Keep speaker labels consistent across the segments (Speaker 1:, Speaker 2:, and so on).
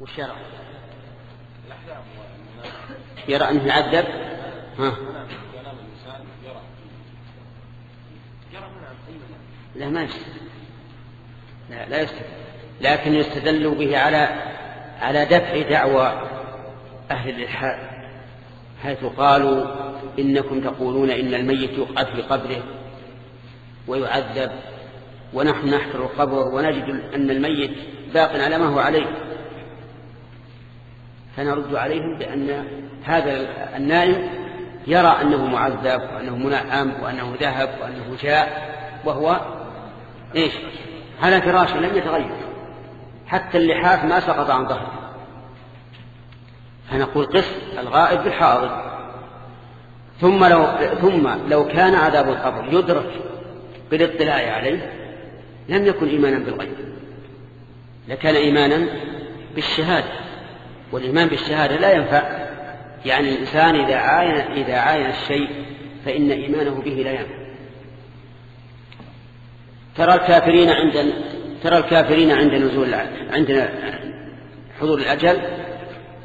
Speaker 1: وش يرى؟ يرى أنه يعذب؟ ها. لا ما يستدل. لا لا يستدل. لكن يستدل به على على دفع دعوى أهل الإلحاد حيث قالوا إنكم تقولون إن الميت يقعد في قبره ويعذب ونحن نحفر القبر ونجد أن الميت باق على ما هو عليه. فنرد عليهم بأن هذا النائم يرى أنه معذب وأنه منعم وأنه ذهب وأنه جاء وهو إيش؟ على فراشه لم يتغير. حتى اللحاف ما سقط عن ظهره. فنقول قس الغائب بالحاضر. ثم لو ثم لو كان عذاب القبر يدرك بالاطلاع عليه لم يكن إيمانا بالغيب. لكان إيمانا بالشهادة. والإيمان بالشهادة لا ينفع. يعني الإنسان إذا عاين إذا عاين الشيء فإن إيمانه به لا ينفع. ترى الكافرين عند ترى الكافرين عند نزول عند حضور الأجل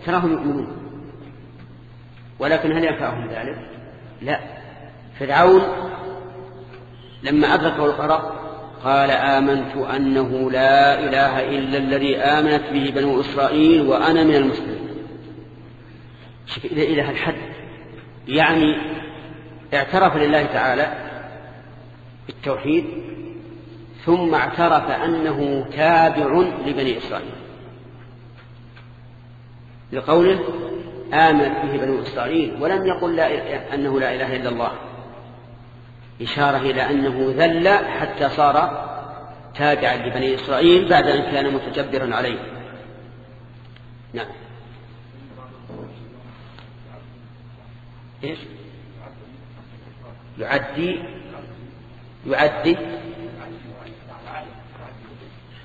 Speaker 1: تراهم يؤمنون. ولكن هل ينفعهم ذلك؟ لا. فرعون لما أدركه القرار قال آمنت أنه لا إله إلا الذي آمنت به بنو إسرائيل وأنا من المسلمين. شوف إلى الحد يعني اعترف لله تعالى بالتوحيد ثم اعترف أنه تابع لبني إسرائيل. لقوله آمن به بنو إسرائيل ولم يقل لا أنه لا إله إلا الله. إشارة إلى أنه ذل حتى صار تابعا لبني إسرائيل بعد أن كان متجبرا عليه. نعم. إيش؟ يعدي يعدي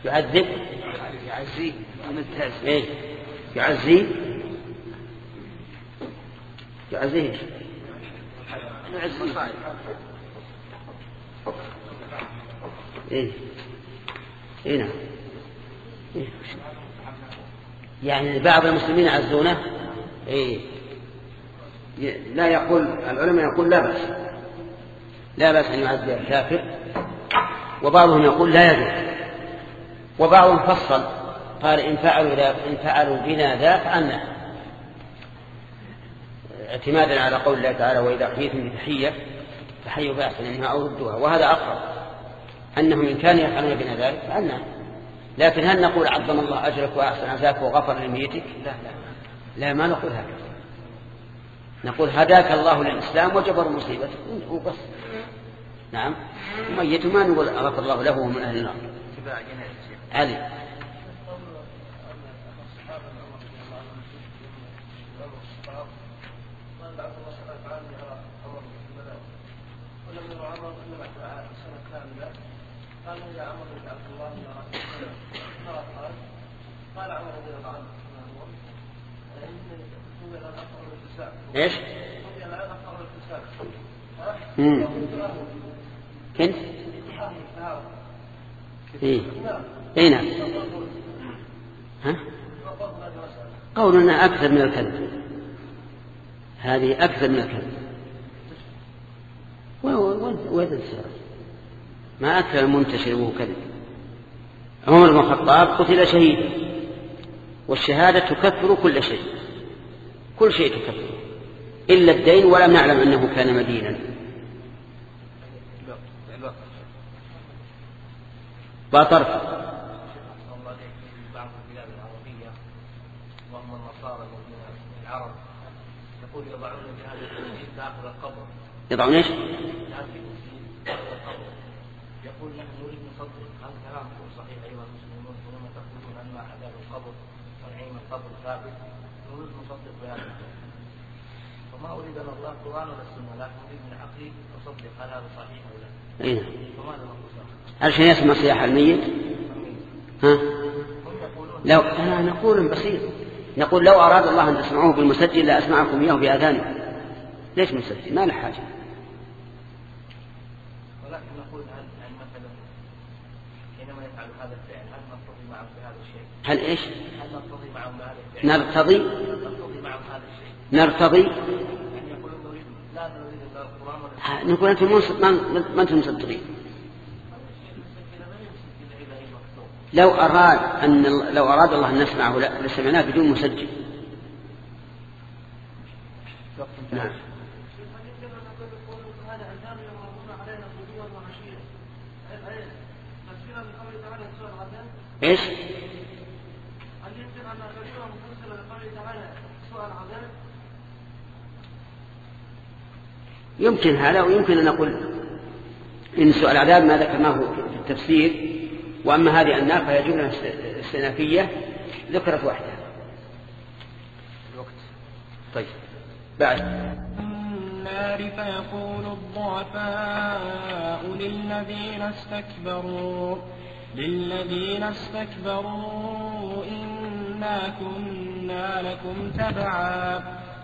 Speaker 1: يعذب. يعزي. ممتاز. إيه يعزي. يعزيه. يعزي إيه. إيه نعم. إيه؟ يعني بعض المسلمين يعزونه إيه. لا يقول العلماء يقول لا بأس. لا بأس أن يعزي الكافر. وبعضهم يقول لا يجوز. وبعضهم فصل. قال إن فعلوا, إن فعلوا بنا ذا فعلنا اعتمادا على قول الله تعالى وإذا حييتم بتحية فحيوا بأحسن منها أو ردوها وهذا أقرب. أنهم إن كانوا يفعلون بنا ذلك فعلنا. لكن هل نقول عظم الله أجرك وأحسن عزاك وغفر لميتك؟ لا لا. لا ما نقول هكذا نقول هداك الله للإسلام وجبر مصيبتك. وبس. نعم. ميت ما نقول غفر الله له من أهل النار. علي قال يا عمر بن عبد الله يا قال قال عمر رضي الله عنه إيش؟ كنت؟ إيه. اي نعم. ها؟ قولنا أكثر من الكذب. هذه أكثر من الكذب. وين السبب؟ ما أكثر المنتشر وهو كذب. عمر بن الخطاب قتل شهيدا والشهادة تكفر كل شيء. كل شيء تكفر. إلا الدين ولم نعلم أنه كان مدينا. وطرف يضعون إيش؟ يقول نريد نصدق هل كلامكم صحيح أيها المسلمون ثم تقولون أن عذاب القبر ونعيم القبر ثابت نريد نصدق بهذا فما أريد أن الله قران ولا السنة لكن أريد من عقلي أصدق هل هذا صحيح لا؟ اي نعم. فماذا نقول؟ شيء يسمع صياح الميت؟ ها؟ لو أنا نقول بسيط نقول لو أراد الله أن تسمعوه بالمسجل لأسمعكم إياه بآذانكم ليش مسجل؟ ما له حاجة هل إيش؟ هل نقتضي معهم نرتضي نرتضي نقول أنتم ما أنتم مصدقين. لو أراد أن لو أراد الله أن نسمعه لسمعناه بدون مسجل. نعم. إيش؟ هل يمكن ان نعتبرها مفسره لقوله تعالى سؤال عذاب؟ يمكن هذا ويمكن أن نقول إن سؤال العذاب ما ذكرناه في التفسير وأما هذه النار فهي جمله استئنافيه ذكرت وحدها. الوقت. طيب. بعد.
Speaker 2: النار فيقول الضعفاء للذين استكبروا للذين استكبروا إنا كنا لكم تبعا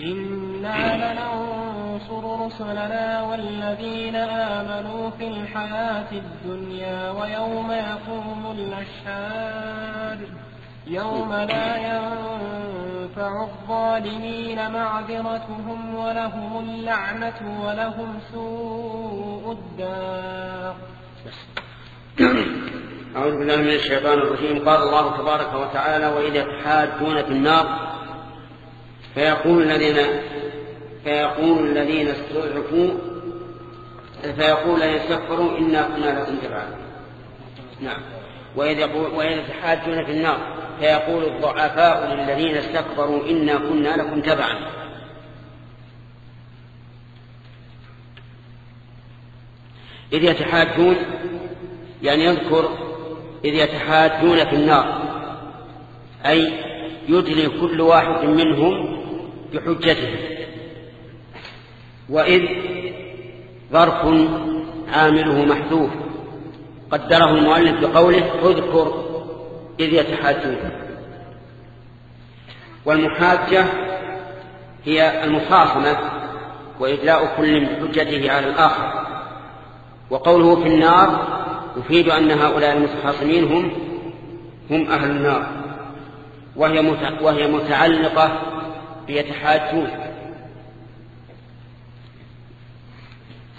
Speaker 2: إنا لننصر رسلنا والذين آمنوا في الحياة الدنيا ويوم يقوم الأشهاد يوم لا ينفع الظالمين معذرتهم ولهم اللعنة ولهم سوء الدار
Speaker 1: أعوذ بالله من الشيطان الرجيم. قال الله تبارك وتعالى وإذا تحاجون في النار فيقول الذين فيقول الذين استضعفوا فيقول الذين استكبروا إنا كنا لكم تبعا نعم. وإذ يقول وإذ تحاجون في النار فيقول الضعفاء للذين استكبروا إنا كنا لكم تبعا. إذ يتحاجون يعني يذكر إذ يتحاجون في النار. أي يدلي كل واحد منهم بحجته وإذ ظرف عامله محذوف قدره المؤلف بقوله اذكر إذ يتحاجون والمحاجة هي المخاصمة وإدلاء كل بحجته على الآخر. وقوله في النار يفيد أن هؤلاء المتخاصمين هم هم أهل النار وهي وهي متعلقة يتحاجون.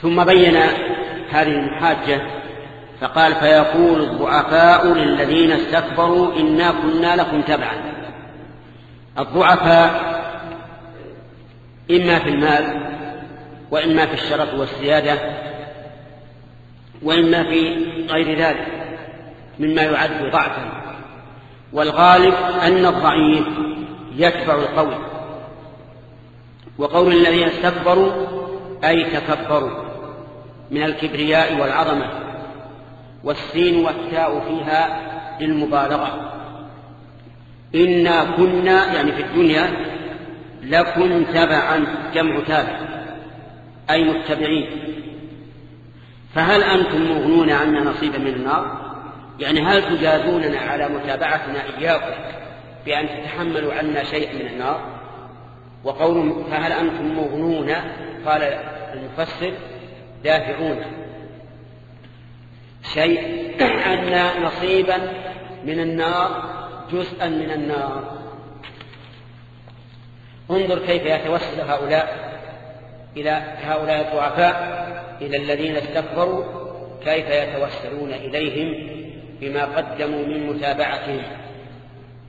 Speaker 1: ثم بين هذه المحاجة فقال فيقول الضعفاء للذين استكبروا إنا كنا لكم تبعا. الضعفاء إما في المال وإما في الشرف والسيادة وإما في غير ذلك مما يعد ضعفا. والغالب أن الضعيف يتبع القوي. وقول الذين استكبروا أي تكبروا من الكبرياء والعظمة والسين والتاء فيها للمبالغة. إنا كنا يعني في الدنيا لكم تبعا جمع تابع أي متبعين. فهل أنتم مغنون عنا نصيبا من النار؟ يعني هل تجازوننا على متابعتنا إياكم بأن تتحملوا عنا شيئا من النار؟ وقول فهل أنتم مغنون؟ قال المفسر دافعون. شيء أن نصيبا من النار جزءا من النار. انظر كيف يتوسل هؤلاء إلى هؤلاء الضعفاء إلى الذين استكبروا كيف يتوسلون إليهم بما قدموا من متابعتهم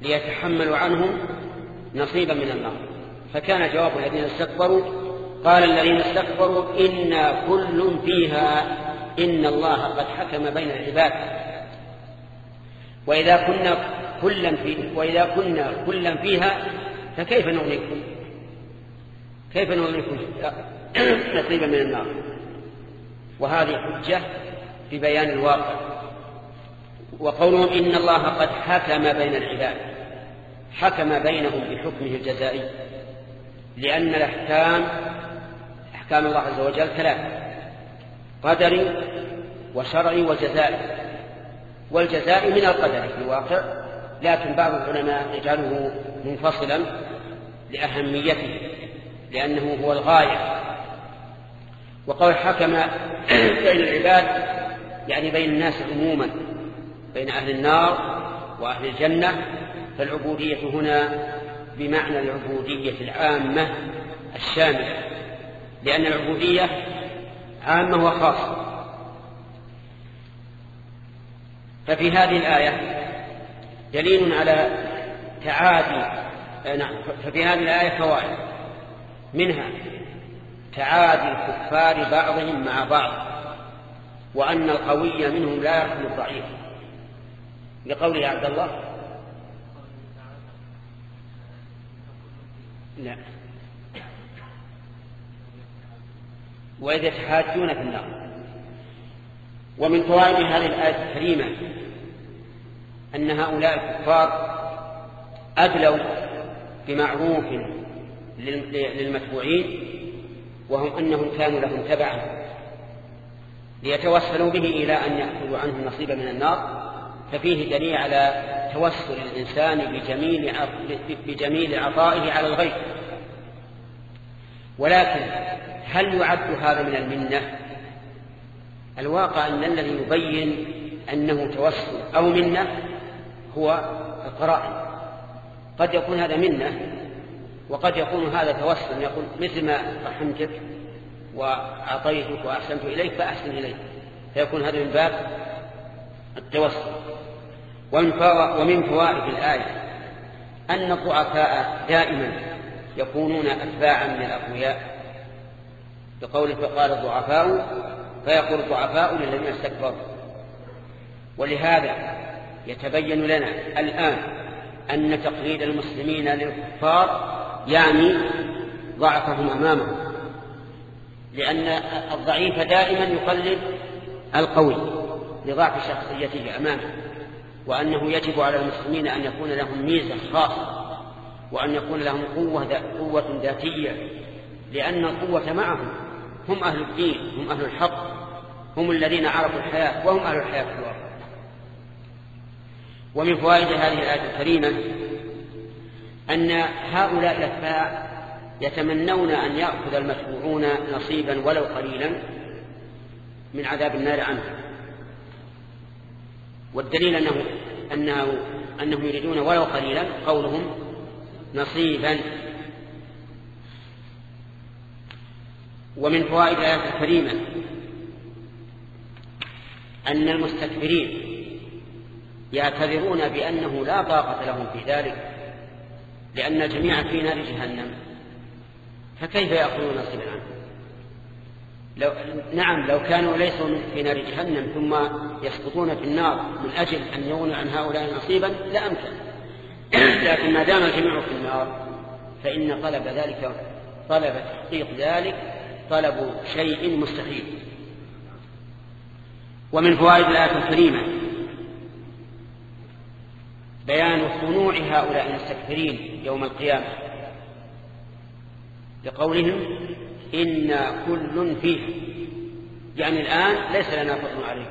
Speaker 1: ليتحملوا عنهم نصيبا من النار. فكان جواب الذين استكبروا قال الذين استكبروا إنا كل فيها إن الله قد حكم بين العباد. وإذا كنا كلا في وإذا كنا كلا فيها فكيف نغنيكم؟ كيف نغنيكم نصيبا من النار؟ وهذه حجة في بيان الواقع. وقولهم إن الله قد حكم بين العباد حكم بينهم بحكمه الجزائي. لأن الأحكام أحكام الله عز وجل ثلاثة قدري وشرعي وجزائي والجزاء من القدر في الواقع. لكن بعض العلماء يجعله منفصلا لأهميته لأنه هو الغاية. وقول حكم بين العباد يعني بين الناس عموما بين أهل النار وأهل الجنة فالعبودية هنا بمعنى العبودية العامة الشاملة لأن العبودية عامة وخاصة. ففي هذه الآية دليل على تعادي نعم ففي هذه الآية فوائد. منها تعادي الكفار بعضهم مع بعض وأن القوي منهم لا يرحم الضعيف. لقوله عبد الله لا وإذ يتحاجون في النار. ومن فوائد هذه الآية الكريمة أن هؤلاء الكفار أدلوا بمعروف للمتبوعين وهم أنهم كانوا لهم تبعا ليتوسلوا به إلى أن يأخذوا عنه نصيبا من النار. ففيه دليل على توسل الإنسان بجميل بجميل عطائه على الغير ولكن هل يعد هذا من المنة؟ الواقع أن الذي يبين أنه توسل أو منة هو القرائن. قد يكون هذا منة وقد يكون هذا توسل. يقول مثل ما رحمتك وأعطيتك وأحسنت إليك فأحسن إليك. فيكون هذا من باب التوسل. ومن فوائد الآية أن الضعفاء دائما يكونون أتباعا من الأقوياء. بقوله فقال الضعفاء فيقول الضعفاء للذين استكبروا. ولهذا يتبين لنا الآن أن تقليد المسلمين للكفار يعني ضعفهم أمامهم لأن الضعيف دائما يقلد القوي لضعف شخصيته أمامه. وأنه يجب على المسلمين أن يكون لهم ميزة خاصة وأن يكون لهم قوة, قوة ذاتية لأن القوة معهم هم أهل الدين هم أهل الحق هم الذين عرفوا الحياة وهم أهل الحياة في الواقع. ومن فوائد هذه الآية الكريمة أن هؤلاء الأتباع يتمنون أن يأخذ المتبوعون نصيبا ولو قليلا من عذاب النار عنهم. والدليل أنه أنه أنهم يريدون ولو قليلا قولهم نصيبا. ومن فوائد الآية الكريمة أن المستكبرين يعتذرون بأنه لا طاقة لهم في ذلك لأن الجميع في نار جهنم. فكيف يأخذون نصيبا عنه؟ لو نعم لو كانوا ليسوا في نار جهنم ثم يسقطون في النار من أجل أن يغنوا عن هؤلاء نصيبا لأمكن لكن ما دام الجميع في النار فإن طلب ذلك طلب تحقيق ذلك طلب شيء مستحيل. ومن فوائد الآية الكريمة بيان خنوع هؤلاء المستكبرين يوم القيامة. لقولهم إنا كل فيه. يعني الآن ليس لنا فضل عليكم.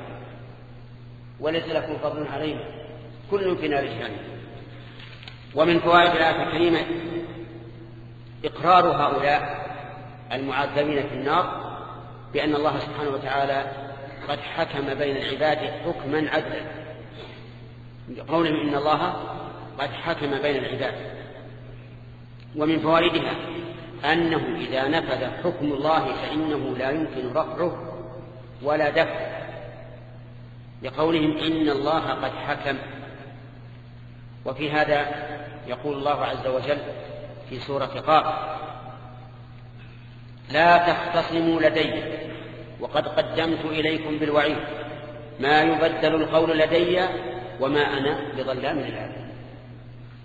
Speaker 1: وليس لكم فضل علينا. كل في نار جهنم ومن فوائد الآية الكريمة إقرار هؤلاء المعذبين في النار بأن الله سبحانه وتعالى قد حكم بين العباد حكما عدلا. قولهم إن الله قد حكم بين العباد. ومن فوائدها أنه إذا نفذ حكم الله فإنه لا يمكن رفعه ولا دفعه لقولهم إن الله قد حكم. وفي هذا يقول الله عز وجل في سورة قاف لا تختصموا لدي وقد قدمت إليكم بالوعيد ما يبدل القول لدي وما أنا بظلام للعبيد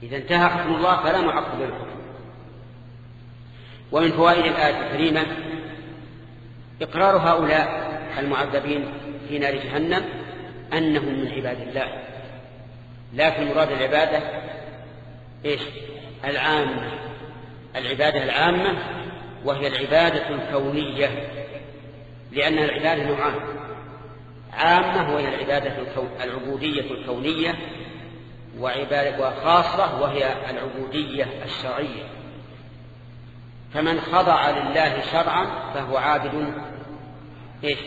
Speaker 1: إذا انتهى حكم الله فلا معقب للحكم ومن فوائد الآية الكريمة إقرار هؤلاء المعذبين في نار جهنم أنهم من عباد الله. لكن مراد العبادة إيش؟ العامة. العبادة العامة وهي العبادة الكونية لأن العبادة نوعان. عامة وهي العبادة العبودية الكونية وخاصة وهي العبودية الشرعية. فمن خضع لله شرعا فهو عابد إيش؟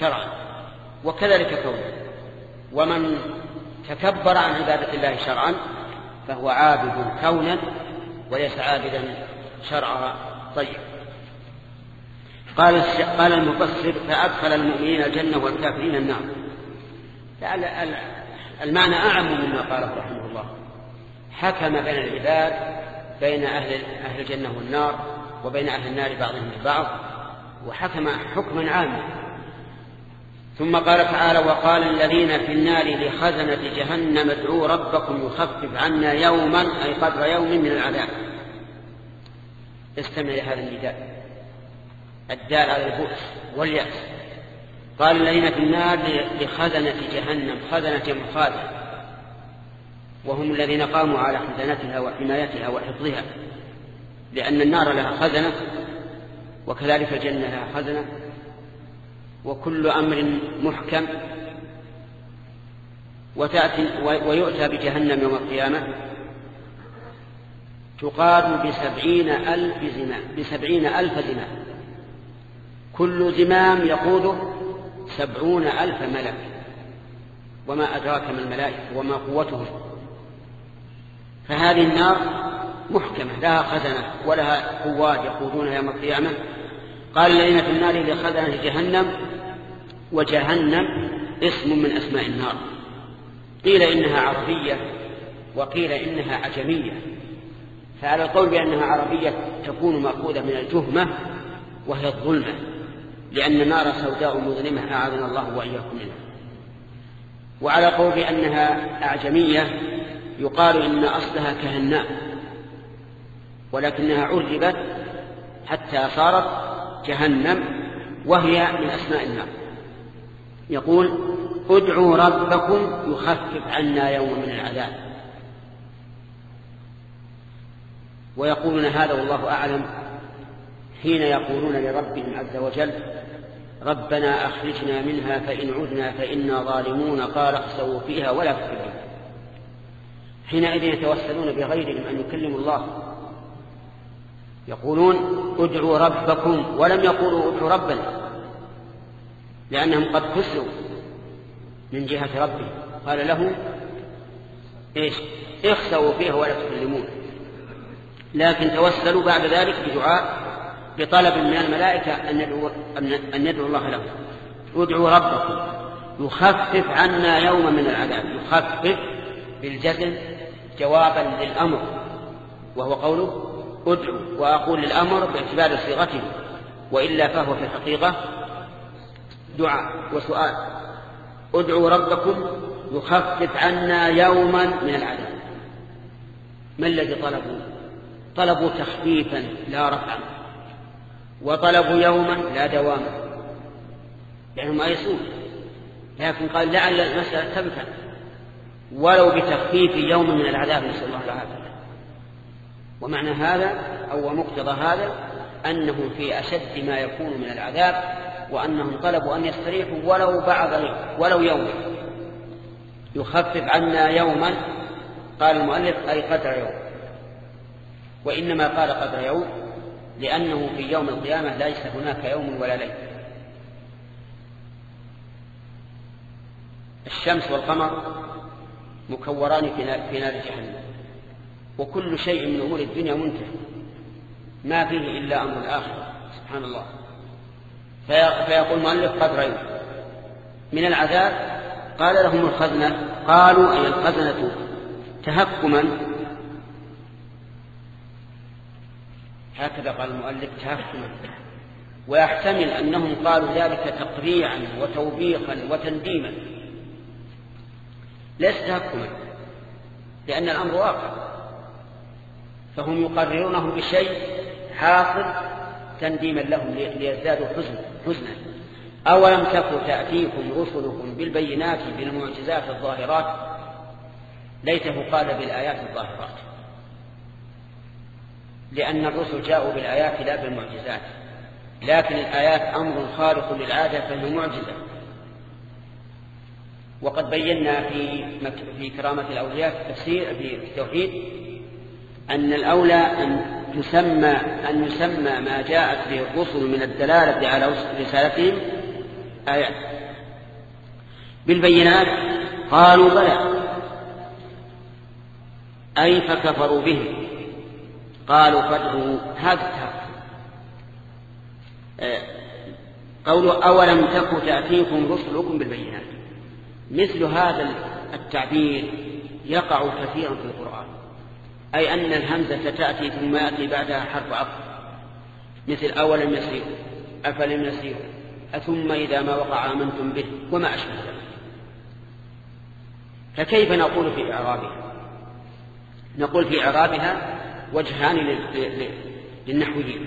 Speaker 1: شرعا. وكذلك كونه. ومن تكبر عن عبادة الله شرعا فهو عابد كونا وليس عابدا شرعا. طيب. قال قال المفسر فأدخل المؤمنين الجنة والكافرين النار. المعنى أعم مما قاله رحمه الله. حكم بين العباد بين أهل أهل الجنة والنار وبين أهل النار بعضهم البعض وحكم حكما عاما. ثم قال تعالى وقال الذين في النار لخزنة جهنم ادعوا ربكم يخفف عنا يوما أي قدر يوم من العذاب. استمع لهذا النداء الدال على البؤس واليأس. قال الذين في النار لخزنة جهنم خزنة جمع خازن وهم الذين قاموا على خزنتها وحمايتها وحفظها. لأن النار لها خزنة وكذلك الجنة لها خزنة وكل أمر محكم وتأتي ويؤتى بجهنم يوم القيامة تقاد بسبعين ألف زمام بسبعين ألف زمام كل زمام يقوده سبعون ألف ملك. وما أدراك ما الملائكة وما قوتهم. فهذه النار محكمة لها خزنة ولها قوات يقودونها يوم القيامة. قال الذين في النار لخزنة جهنم وجهنم اسم من أسماء النار. قيل إنها عربية وقيل إنها عجمية. فعلى القول بأنها عربية تكون مأخوذة من الجهمة وهي الظلمة لأن نار سوداء مظلمة أعاذنا الله وإياكم منها. وعلى قول بأنها أعجمية يقال إن أصلها كهناء ولكنها عربت حتى صارت جهنم وهي من أسماء النار. يقول ادعوا ربكم يخفف عنا يوم من العذاب. ويقولون هذا والله أعلم حين يقولون لربهم عز وجل ربنا أخرجنا منها فإن عدنا فإنا ظالمون قال اخسوا فيها ولا تكلمون حينئذ يتوسلون بغيرهم أن يكلموا الله يقولون ادعوا ربكم ولم يقولوا ادعوا ربنا لأنهم قد كسروا من جهة ربهم. قال له إيش؟ اخسوا فيها ولا تكلمون. لكن توسلوا بعد ذلك بدعاء بطلب من الملائكة أن ندعو, أن ندعو الله لهم. ادعوا ربكم. يخفف عنا يوما من العذاب. يخفف بالجزم جوابا للأمر. وهو قوله ادعوا وأقول للأمر باعتبار صيغته وإلا فهو في الحقيقة دعاء وسؤال. ادعوا ربكم يخفف عنا يوما من العذاب. ما الذي طلبوا طلبوا تخفيفا لا رفعا وطلبوا يوما لا دواما لأنهم أيسون. لكن قال لعل المسألة تمكن ولو بتخفيف يوم من العذاب نسأل الله العافية. ومعنى هذا أو مقتضى هذا أنه في أشد ما يكون من العذاب وأنهم طلبوا أن يستريحوا ولو بعض ولو يوم. يخفف عنا يوما قال المؤلف أي قدر يوم. وإنما قال قدر يوم لأنه في يوم القيامة ليس هناك يوم ولا ليل. الشمس والقمر مكوران في نار جهنم. وكل شيء من أمور الدنيا منتهي. ما فيه إلا أمر الآخرة سبحان الله. فيقول المؤلف قدر يوم من العذاب قال لهم الخزنة قالوا أي الخزنة تهكما. هكذا قال المؤلف تهكما. ويحتمل أنهم قالوا ذلك تقريعا وتوبيخا وتنديما. ليس تهكما لأن الأمر واقع. فهم يقررونهم بشيء حاصل تنديما لهم ليزدادوا حزنا حزنا. أولم تكن تأتيكم رسلكم بالبينات بالمعجزات الظاهرات؟ ليته قال بالآيات الظاهرات. لأن الرسل جاءوا بالآيات لا بالمعجزات. لكن الآيات أمر خارق للعادة فهي معجزة. وقد بينا في في كرامة الأولياء في التفسير في التوحيد أن الأولى أن تسمى أن يسمى ما جاءت به الرسل من الدلالة على رسالتهم آيات. بالبينات قالوا بلى. أي فكفروا به. قالوا فادعوا هذا آه، قولوا أولم تك تأتيكم رسلكم بالبينات. مثل هذا التعبير يقع كثيرا في القرآن. أي أن الهمزة تأتي ثم يأتي بعدها حرف عطف. مثل أولم يسيروا أفلم يسيروا أثم إذا ما وقع آمنتم به وما أشبه ذلك. فكيف نقول في إعرابها؟ نقول في إعرابها وجهان للنحويين.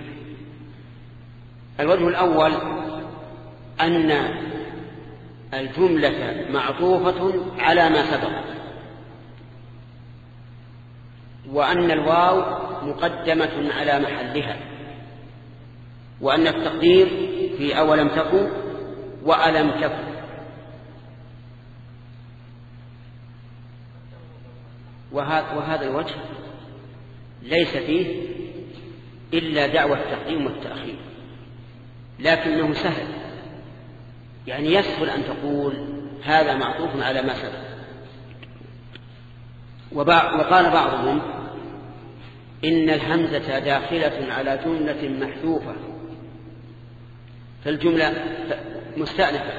Speaker 1: الوجه الأول أن الجملة معطوفة على ما سبق. وأن الواو مقدمة على محلها وأن التقدير في أولم تكن وألم تكن وهذا الوجه ليس فيه إلا دعوة التقديم والتأخير لكنه سهل. يعني يسهل أن تقول هذا معطوف على ما سبق. وقال بعضهم إن الهمزة داخلة على جملة محذوفة. فالجملة مستأنفة.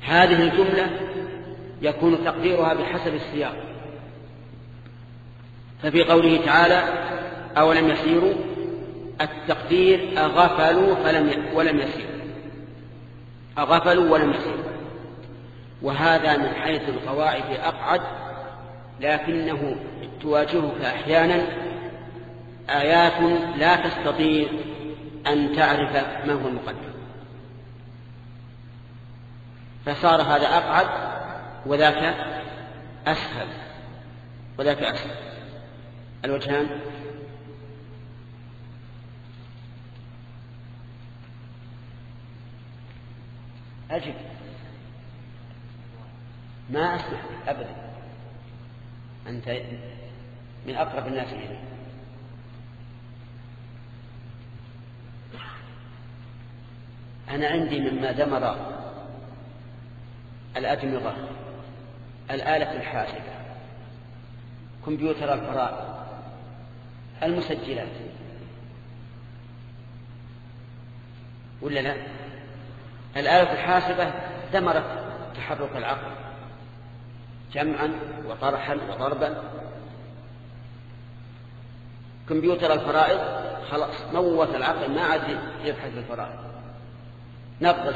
Speaker 1: هذه الجملة يكون تقديرها بحسب السياق. ففي قوله تعالى أولم يسيروا؟ التقدير أغفلوا فلم ولم يسيروا أغفلوا ولم يسيروا وهذا من حيث القواعد أقعد لكنه تواجهك أحيانا آيات لا تستطيع أن تعرف ما هو المقدم. فصار هذا أقعد وذاك أسهل. وذاك أسهل. الوجهان. أجب. ما أسمح أبدا. أنت من أقرب الناس إليه أنا عندي مما دمر الأدمغة الآلة الحاسبة كمبيوتر الفرائض المسجلات. ولا لا؟ الآلة الحاسبة دمرت تحرك العقل. جمعا وطرحا وضربا. كمبيوتر الفرائض خلاص موت العقل ما عاد يبحث الفرائض. نقص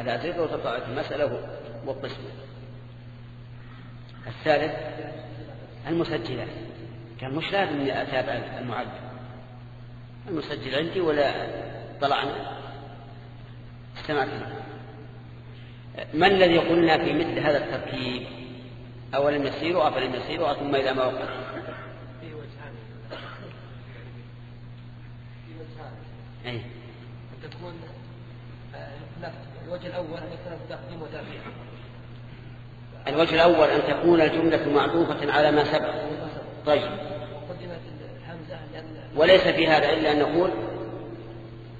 Speaker 1: الأزرقة وتطلعت المسألة والقسم. الثالث المسجلات. كان مش لازم اني أتابع المعلم. المسجل عندي ولا طلعنا. استمعت ما الذي قلنا في مثل هذا التركيب؟ أولم يسيروا أفلم يسيروا ثم إذا ما وقع
Speaker 3: في وجهان في وجهان
Speaker 1: أي
Speaker 3: أن تكون آه، الوجه الأول أن يكون تقديم وتأخير
Speaker 1: الوجه الأول أن تكون الجملة معطوفة على ما سبق. طيب. وليس في هذا إلا أن نقول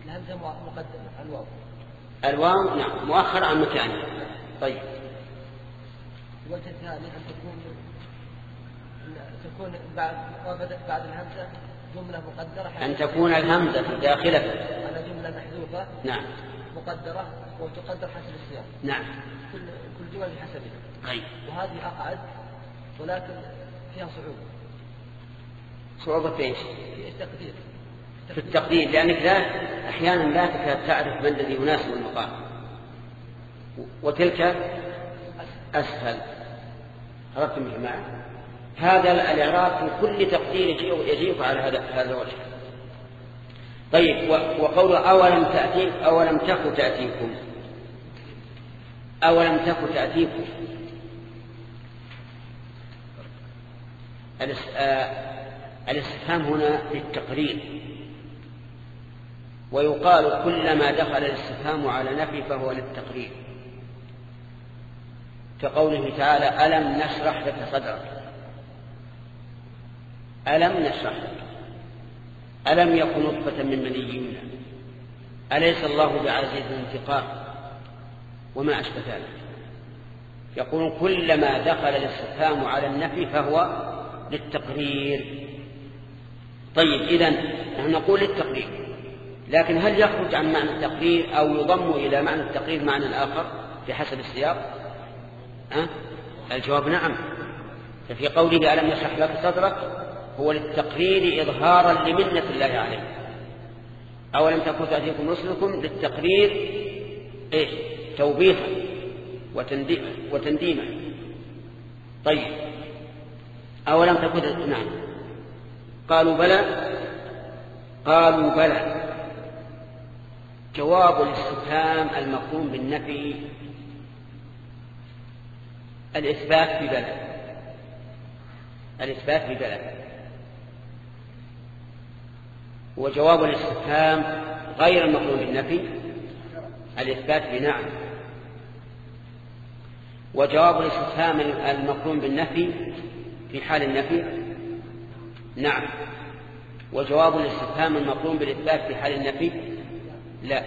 Speaker 3: الهمزة مقدمة الواو.
Speaker 1: الواو نعم مؤخر عن مكانه طيب.
Speaker 3: الوجه الثاني أن تكون أن تكون بعد بعد الهمزة جملة مقدرة
Speaker 1: أن تكون الهمزة داخلة
Speaker 3: على جملة محذوفة.
Speaker 1: نعم.
Speaker 3: مقدرة وتقدر حسب السياق.
Speaker 1: نعم.
Speaker 3: كل كل جمل بحسبها
Speaker 1: طيب.
Speaker 3: وهذه أقعد ولكن فيها صعوبة.
Speaker 1: صعوبة في إيش؟
Speaker 3: في التقدير.
Speaker 1: في التقدير لأنك لا أحيانا لا تكاد تعرف ما الذي يناسب المقام. وتلك أسهل. عرفتم يا جماعة هذا الإعراب في كل تقدير يجيء على هذا هذا الوجه. طيب وقول أولم تأتي أولم تك تأتيكم؟ أولم تك تأتيكم؟ آه، الاستفهام هنا للتقرير ويقال كلما دخل الاستفهام على نفي فهو للتقرير. كقوله تعالى ألم نشرح لك صدرك؟ ألم نشرح لك؟ ألم يكن نطفة من مني أليس الله بعزيز الانتقام وما أشبه ذلك. يقول كلما دخل الاستفهام على النفي فهو للتقرير. طيب إذن نحن نقول للتقرير. لكن هل يخرج عن معنى التقرير أو يضم إلى معنى التقرير معنى آخر في حسب السياق؟ أه؟ الجواب نعم. ففي قوله ألم يشرح لك صدرك؟ هو للتقرير إظهارا لمنة الله عليه أولم تكن تأتيكم رسلكم للتقرير إيش؟ توبيخا وتنديما. طيب. أولم تكن نعم. قالوا بلى. قالوا بلى. جواب الاستفهام المفهوم بالنفي الإثبات ببلى الإثبات ببلى وجواب الاستفهام غير المفهوم بالنفي. الإثبات بنعم وجواب الاستفهام المفهوم بالنفي في حال النفي. نعم. وجواب الاستفهام المفهوم بالإثبات في حال النفي. لا.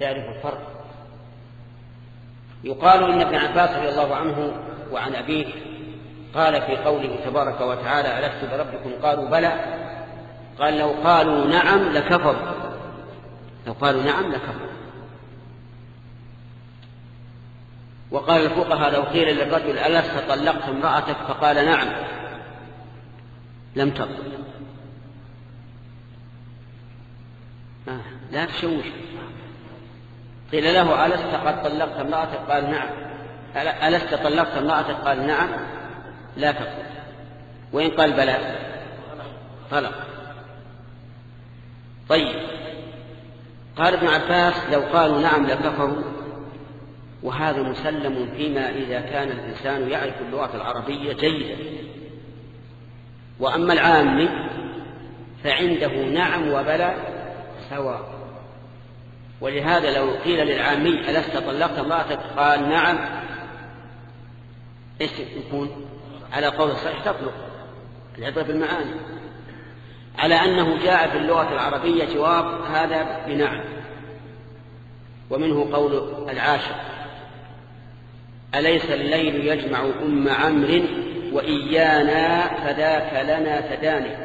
Speaker 1: يعرف الفرق. يقال إن ابن عباس رضي الله عنه وعن أبيه قال في قوله تبارك وتعالى ألست بربكم؟ قالوا بلى. قال لو قالوا نعم لكفروا. لو قالوا نعم لكفروا. وقال الفقهاء لو قيل للرجل ألست طلقت امرأتك؟ فقال نعم. لم تطلق. آه لا تشوش. قيل له ألست قد طلقت امرأتك؟ قال نعم. ألست طلقت امرأتك؟ قال نعم. لا تطلق وإن قال بلى. طلق. طيب. قال ابن عباس لو قالوا نعم لكفروا. وهذا مسلم فيما إذا كان الإنسان يعرف اللغة العربية جيدا. وأما العامي فعنده نعم وبلى سواء. ولهذا لو قيل للعامي ألست طلقت امرأتك؟ قال نعم. إيش يكون؟ على قول الصحيح تطلق. العبرة بالمعاني. على أنه جاء في اللغة العربية جواب هذا بنعم. ومنه قول العاشر أليس الليل يجمع أم عمرو وإيانا فذاك لنا تداني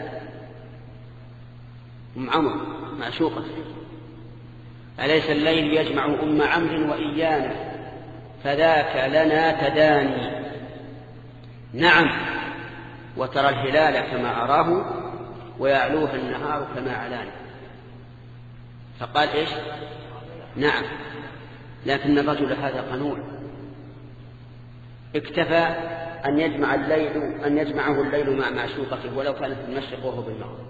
Speaker 1: أم عمرو معشوقة. أليس الليل يجمع أم عمرو وإيانا؟ فذاك لنا تداني. نعم وترى الهلال كما أراه ويعلوه النهار كما علاني فقال إيش؟ نعم لكن الرجل هذا قنوع. اكتفى أن يجمع الليل أن يجمعه الليل مع معشوقته ولو كانت المشرق وهو بالمغرب.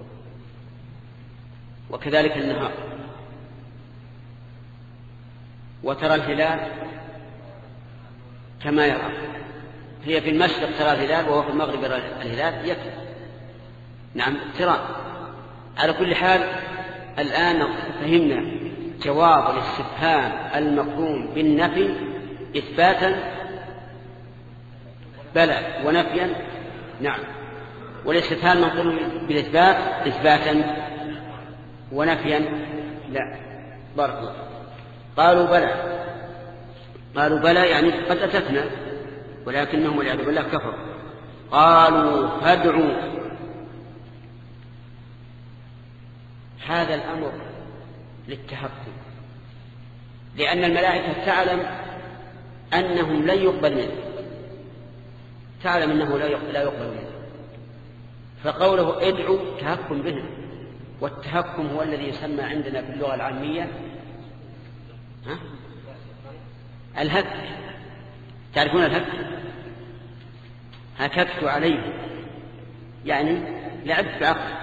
Speaker 1: وكذلك النهار. وترى الهلال كما يرى. هي في المشرق ترى الهلال وهو في المغرب يرى الهلال يكفي. نعم ترى. على كل حال الآن فهمنا جواب الاستفهام المفهوم بالنفي إثباتا. بلى ونفيا. نعم. والاستفهام منقول بالإثبات إثباتا ونفيا. لا. بارك الله قالوا بلى. قالوا بلى يعني قد أتتنا ولكنهم والعياذ بالله كفروا. قالوا فادعوا. هذا الأمر للتهكم لأن الملائكة تعلم أنهم لن يقبل منه. تعلم أنه لا يقبل منه. فقوله ادعوا تهكم بهم والتهكم هو الذي يسمى عندنا في اللغة العامية ها؟ الهك. تعرفون الهك؟ هككت عليه. يعني لعبت بعقل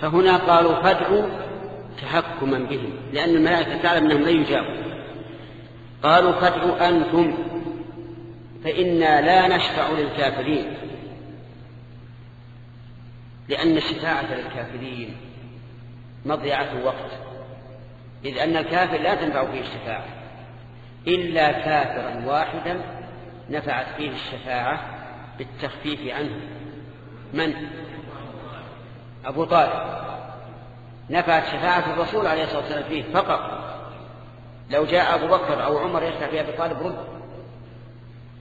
Speaker 1: فهنا قالوا فادعوا تحكما بهم لأن الملائكة تعلم أنهم لا يجابوا قالوا فادعوا أنتم فإنا لا نشفع للكافرين. لأن الشفاعة للكافرين مضيعة وقت. إذ أن الكافر لا تنفع فيه الشفاعة. إلا كافرا واحدا نفعت فيه الشفاعة بالتخفيف عنه. من؟ أبو طالب. نفعت شفاعة الرسول عليه الصلاة والسلام فيه فقط. لو جاء أبو بكر أو عمر يشفع في أبي طالب رد.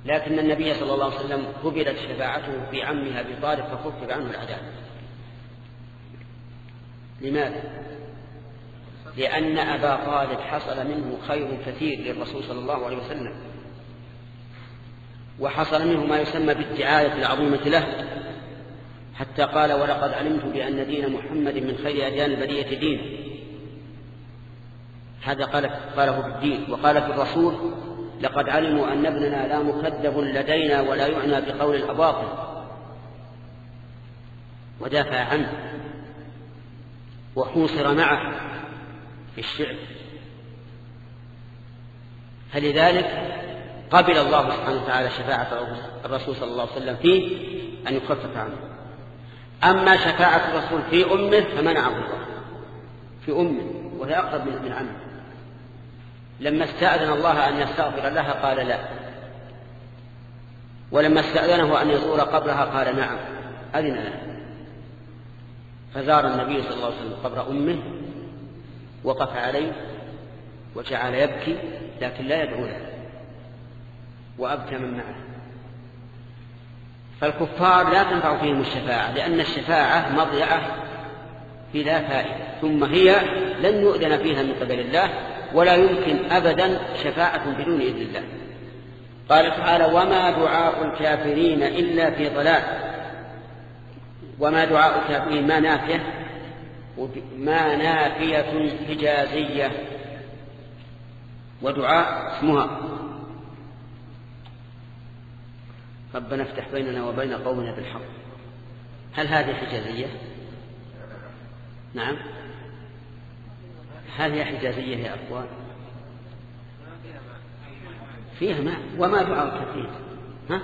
Speaker 1: لكن النبي صلى الله عليه وسلم قبلت شفاعته في عمه أبي طالب فخفف عنه العذاب. لماذا؟ لأن أبا طالب حصل منه خير كثير للرسول صلى الله عليه وسلم. وحصل منه ما يسمى بالدعاية العظيمة له. حتى قال ولقد علمت بأن دين محمد من خير أديان البرية دين. هذا قال قاله في الدين. وقال في الرسول لقد علموا أن ابننا لا مكذب لدينا ولا يعنى بقول الأباطل. ودافع عنه. وحوصر معه. في الشعر فلذلك قبل الله سبحانه وتعالى شفاعة الرسول صلى الله عليه وسلم فيه أن يخفف عنه. أما شفاعة الرسول في أمه فمنعه الله. في أمه وهي أقرب من عمه. لما استأذن الله أن يستغفر لها قال لا. ولما استأذنه أن يزور قبرها قال نعم. أذن له. فزار النبي صلى الله عليه وسلم قبر أمه وقف عليه وجعل يبكي لكن لا يدعو له. وأبكى من معه. فالكفار لا تنفع فيهم الشفاعة لأن الشفاعة مضيعة في لا فائدة. ثم هي لن يؤذن فيها من قبل الله ولا يمكن أبدا شفاعة بدون إذن الله. قال تعالى وما دعاء الكافرين إلا في ضلال. وما دعاء الكافرين ما نافية؟ ما نافية حجازية. ودعاء اسمها. ربنا افتح بيننا وبين قومنا بالحق. هل هذه حجازية؟ نعم. هل هي حجازية يا أخوان؟ فيها ماء وما دعاء الكافرين ها؟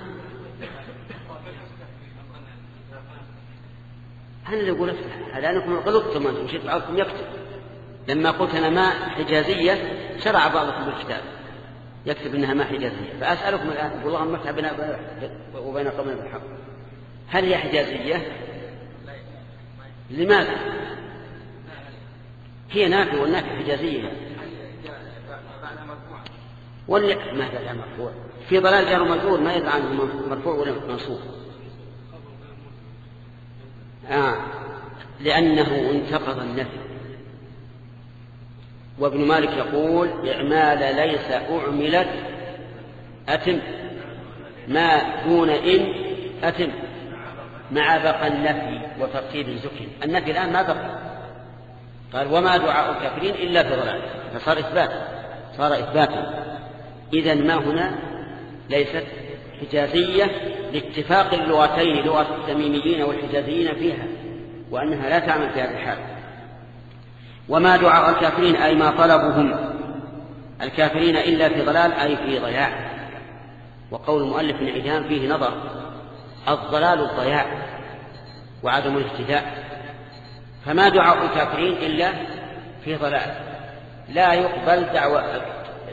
Speaker 1: أنا اللي أقول افتح هذا أنكم غلطتم أنتم مشيت بعضكم يكتب. لما قلت أنا ماء حجازية شرع بعضكم بالكتاب يكتب إنها ما حجازية. فأسألكم الآن اللهم افتح بين وبين قومنا بالحق. هل هي حجازية؟ لماذا؟ هي نافيه والنافيه حجازية. ولا ما تدعى مرفوع في ضلال جار مجرور ما يدعى عنه مرفوع ولا منصوب. آه. لأنه انتقض النفي. وابن مالك يقول إعمال ليس أعملت أتم. ما دون إن أتم. مع بقى النفي وترتيب زكي النفي الآن ما بقى. قال وما دعاء الكافرين إلا في ضلال. فصار إثبات. صار إثباتا. إذا ما هنا؟ ليست حجازية لاتفاق اللغتين لغة التميميين والحجازيين فيها وأنها لا تعمل في هذا الحال. وما دعاء الكافرين أي ما طلبهم الكافرين إلا في ضلال أي في ضياع. وقول المؤلف انعدام فيه نظر الضلال الضياع وعدم الاهتداء. فما دعاء الكافرين إلا في ضلال. لا يقبل دعوة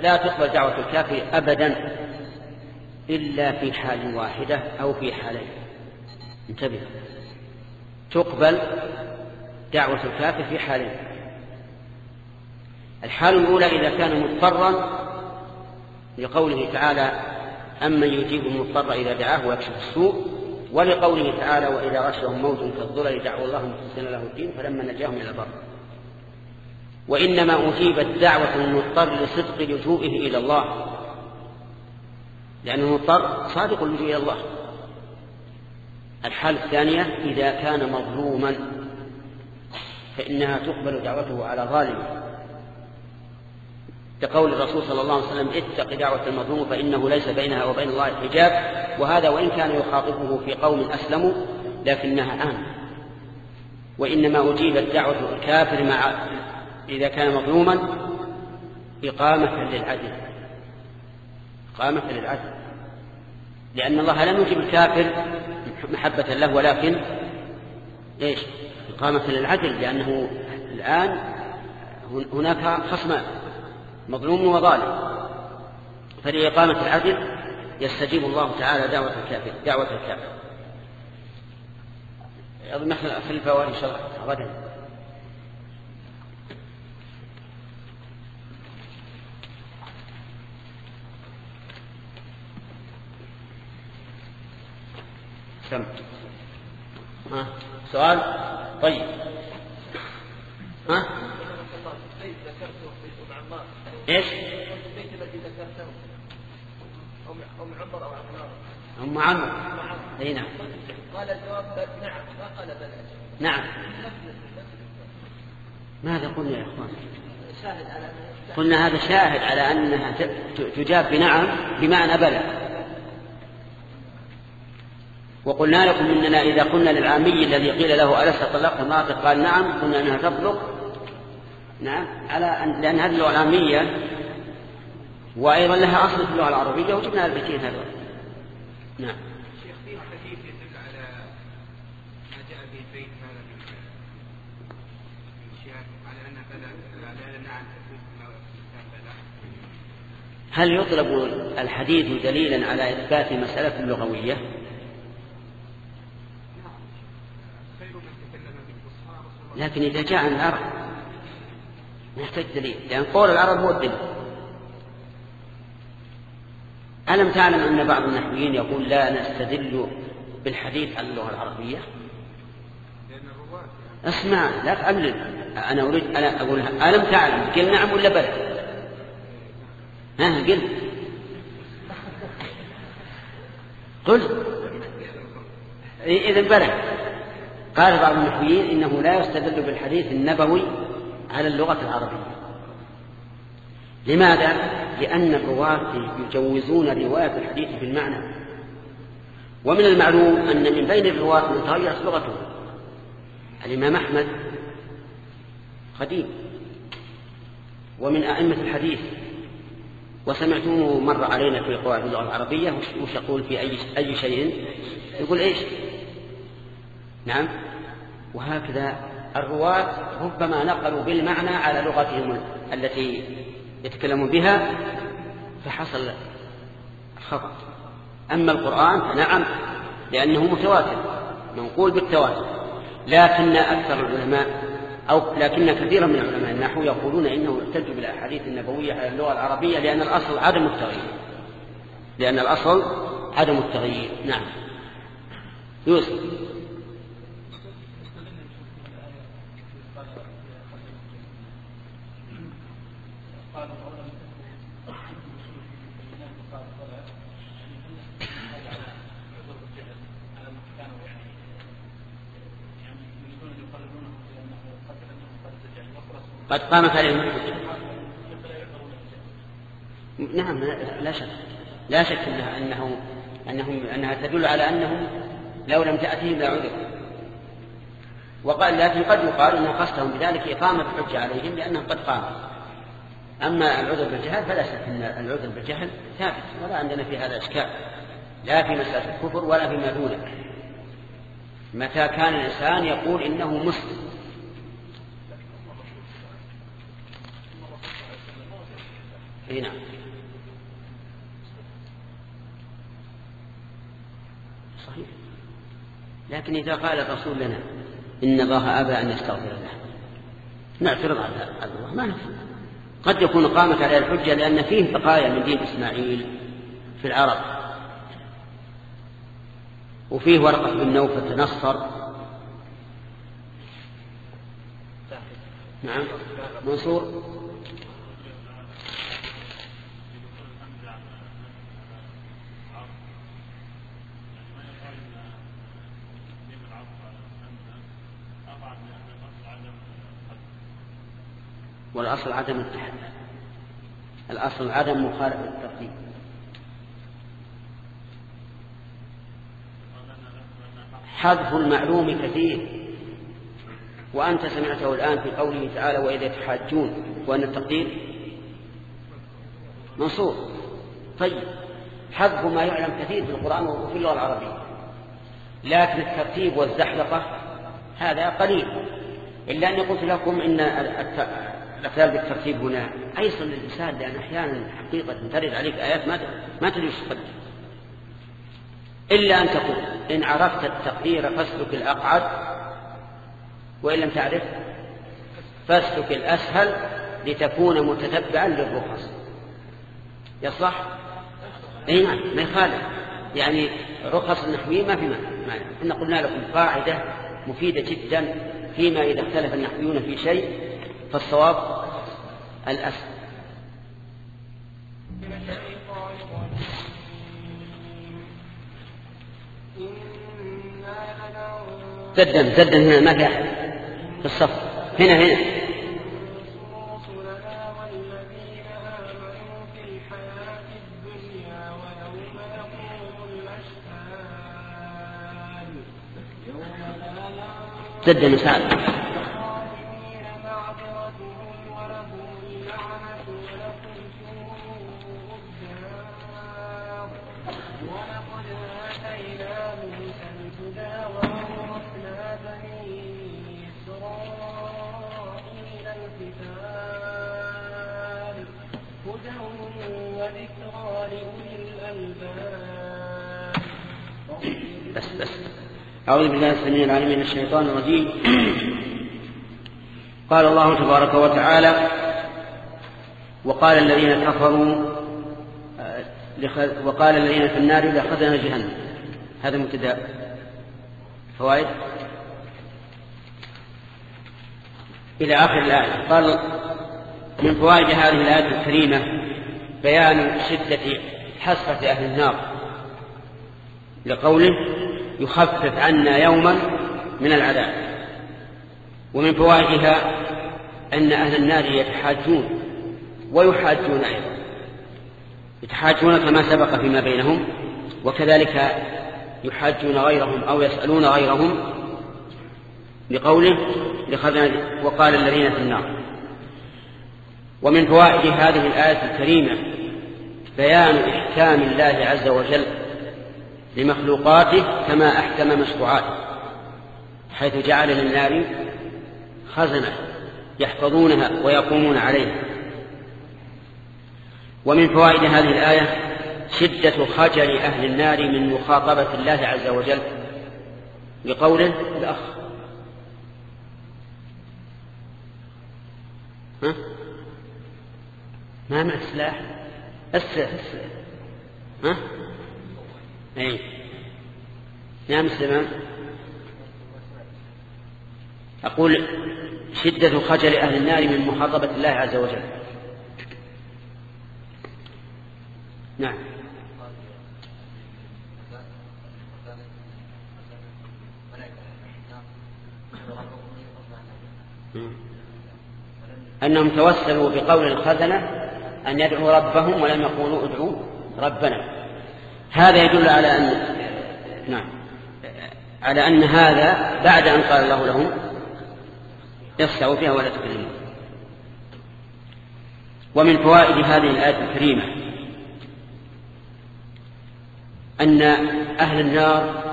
Speaker 1: لا تقبل دعوة الكافر أبدا. إلا في حال واحدة أو في حالين. انتبه. تقبل دعوة الكافر في حالين. الحال الأولى إذا كان مضطرا لقوله تعالى أمن يجيب المضطر إذا دعاه ويكشف السوء ولقوله تعالى وإذا غشهم موت كالظلل دعوا الله مخلصين له الدين فلما نجاهم إلى البر. وإنما أجيبت دعوة المضطر لصدق لجوئه إلى الله. لأن المضطر صادق اللجوء إلى الله. الحالة الثانية إذا كان مظلوما فإنها تقبل دعوته على ظالم لقول الرسول صلى الله عليه وسلم اتق دعوة المظلوم فإنه ليس بينها وبين الله حجاب. وهذا وإن كان يخاطبه في قوم أسلموا لكنها عامة وإنما أجيبت دعوة الكافر مع إذا كان مظلوما إقامة للعدل. إقامة للعدل لأن الله لم يجب الكافر محبة له ولكن إيش؟ إقامة للعدل لأنه الآن هناك خصمان مظلوم وظالم فلإقامة العدل يستجيب الله تعالى دعوة الكافر دعوة الكافر. أظن نحن في الفوائد إن شاء الله. غدا سم ها؟ سؤال؟ طيب. ها؟ إيش؟ أم عمر أو عمار ام عمر أي نعم. قال الجواب نعم. ما قال بلى نعم ماذا قلنا يا على قلنا هذا شاهد على أنها تجاب بنعم بمعنى بلى. وقلنا لكم إننا إذا قلنا للعامي الذي قيل له الست طلقت امراتك قال نعم قلنا إنها تطلق. نعم على أن لأن هذه اللغة العامية وأيضا لها أصل في اللغة العربية وجبنا البيتين هذول نعم. شيخ حديث يدل على ما جاء به البيت هذا على أن بلى نعم هل يطلب الحديث دليلا على إثبات مسألة لغويه؟ لكن إذا جاء عن العرب نحتاج دليل لأن قول العرب هو الدليل. ألم تعلم أن بعض النحويين يقول لا نستدل بالحديث عن اللغة العربية؟ اسمع لا تعلل أنا أريد أنا أقول ألم تعلم؟ قل نعم ولا بلى؟ ها قل. قل. إذا بلى. قال بعض النحويين إنه لا يستدل بالحديث النبوي على اللغة العربية. لماذا؟ لأن الرواة يجوزون رواية الحديث بالمعنى. ومن المعلوم أن من بين الرواة من تغيرت لغته. الإمام أحمد قديم. ومن أئمة الحديث. وسمعتموه مر علينا في قواعد اللغة العربية وش يقول في أي أي شيء؟ يقول إيش؟ نعم. وهكذا الرواة ربما نقلوا بالمعنى على لغتهم التي يتكلمون بها فحصل خطأ أما القرآن فنعم لأنه متواتر منقول بالتواتر. لكن أكثر العلماء أو لكن كثيرا من علماء النحو يقولون إنه يحتج بالأحاديث النبوية على اللغة العربية لأن الأصل عدم التغيير. لأن الأصل عدم التغيير. نعم. يوسف قد قامت عليهم الحجة نعم لا شك. لا شك انها انه انهم إنها تدل على أنهم لو لم تأتهم لعذر وقال لكن قد يقال ان قصدهم بذلك إقامة الحجة عليهم لأنهم قد قاموا. أما العذر بالجهل فلا شك إن العذر بالجهل ثابت ولا عندنا في هذا إشكال. لا في مسألة الكفر ولا فيما دونه متى كان الإنسان يقول إنه مسلم؟ اي نعم. صحيح. لكن إذا قال الرسول لنا إن الله أبى أن يستغفر له نعترض على الله ما نفهم. قد يكون قامت عليه الحجة لأن فيه بقايا من دين إسماعيل في العرب. وفيه ورقة بن نوفل تنصر. نعم. منصور؟ والأصل عدم التحدث الأصل عدم مخالفة الترتيب حذف المعلوم كثير. وأنت سمعته الآن في قوله تعالى وإذا يتحاجون. وأن التقدير منصوب طيب. حذف ما يعلم كثير في القرآن وفي اللغة العربية لكن الترتيب والزحلقة هذا قليل. إلا أني قلت لكم إن الأقلال بالترتيب هنا. أيسر للإنسان لأن أحيانا حقيقة ترد عليك آيات ما ما تدري وش تقدر إلا أن تقول إن عرفت التقدير فاسلك الأقعد وإن لم تعرف فاسلك الأسهل لتكون متتبعا للرخص. يصح؟ أي نعم ما يخالف. يعني رخص النحوية ما في معنى إحنا قلنا لكم قاعدة مفيدة جدا فيما إذا اختلف النحويون في شيء فالصواب الأسهل زدا زدا هنا ما في أحد. في الصف. هنا هنا. زد مساعد أعوذ بالله السميع العليم من الشيطان الرجيم. قال الله تبارك وتعالى وقال الذين كفروا وقال الذين في النار لخزن جهنم. هذا مبتدأ. فوائد؟ إلى آخر الآية. قال من فوائد هذه الآية الكريمة بيان شدة حسرة أهل النار لقوله يخفف عنا يوما من العذاب. ومن فوائدها أن أهل النار يتحاجون ويحاجون أيضا. يتحاجون كما سبق فيما بينهم وكذلك يحاجون غيرهم أو يسألون غيرهم لخزنة وقال الذين في النار. ومن فوائد هذه الآية الكريمة بيان إحكام الله عز وجل لمخلوقاته كما أحكم مشروعاته حيث جعل للنار خزنة يحفظونها ويقومون عليها. ومن فوائد هذه الآية شدة خجل أهل النار من مخاطبة الله عز وجل لقوله الأخ. ها؟ ما معك سلاح السلاح. ها؟ اي نعم سليمان أقول شدة خجل أهل النار من مخاطبة الله عز وجل. نعم. أنهم توسلوا بقول الخزنة أن يدعوا ربهم ولم يقولوا ادعوا ربنا. هذا يدل على أن نعم. على أن هذا بعد أن قال الله لهم اخسعوا فيها ولا تكلموا. ومن فوائد هذه الآية الكريمة أن أهل النار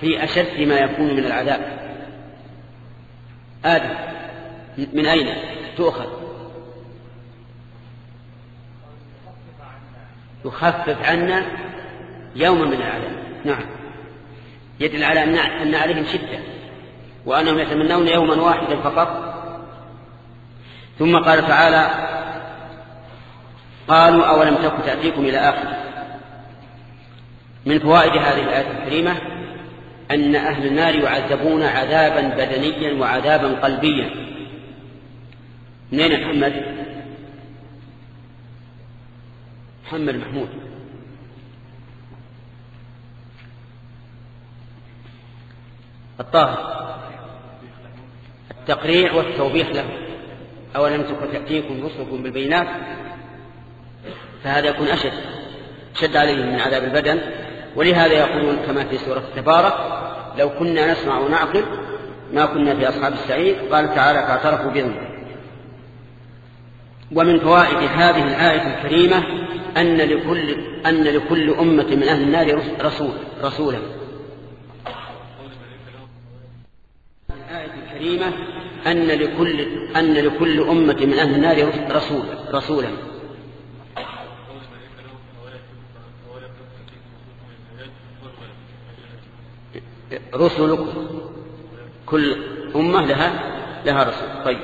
Speaker 1: في أشد ما يكون من العذاب. آدم من أين تؤخذ؟ يخفف عنا يوما من العذاب نعم. يدل على أن عليهم شدة وأنهم يتمنون يوما واحدا فقط. ثم قال تعالى قالوا أولم تك تأتيكم إلى آخر؟ من فوائد هذه الآية الكريمة أن أهل النار يعذبون عذابا بدنيا وعذابا قلبيا. منين محمد؟ محمد محمود. الطاهر. التقريع والتوبيخ له. أولم تكن تأتيكم رسلكم بالبينات؟ فهذا يكون أشد. شد عليهم من عذاب البدن. ولهذا يقولون كما في سورة التبارك لو كنا نسمع ونعقل ما كنا في أصحاب السعير. قال تعالى فاعترفوا بذنبهم ومن فوائد هذه الآية الكريمة أن لكل أن لكل أمة من أهل النار رسول رسولا. الكريمة أن لكل أن لكل أمة من أهل النار رسولا رسولا. رسلكم. كل أمة لها لها رسول. طيب.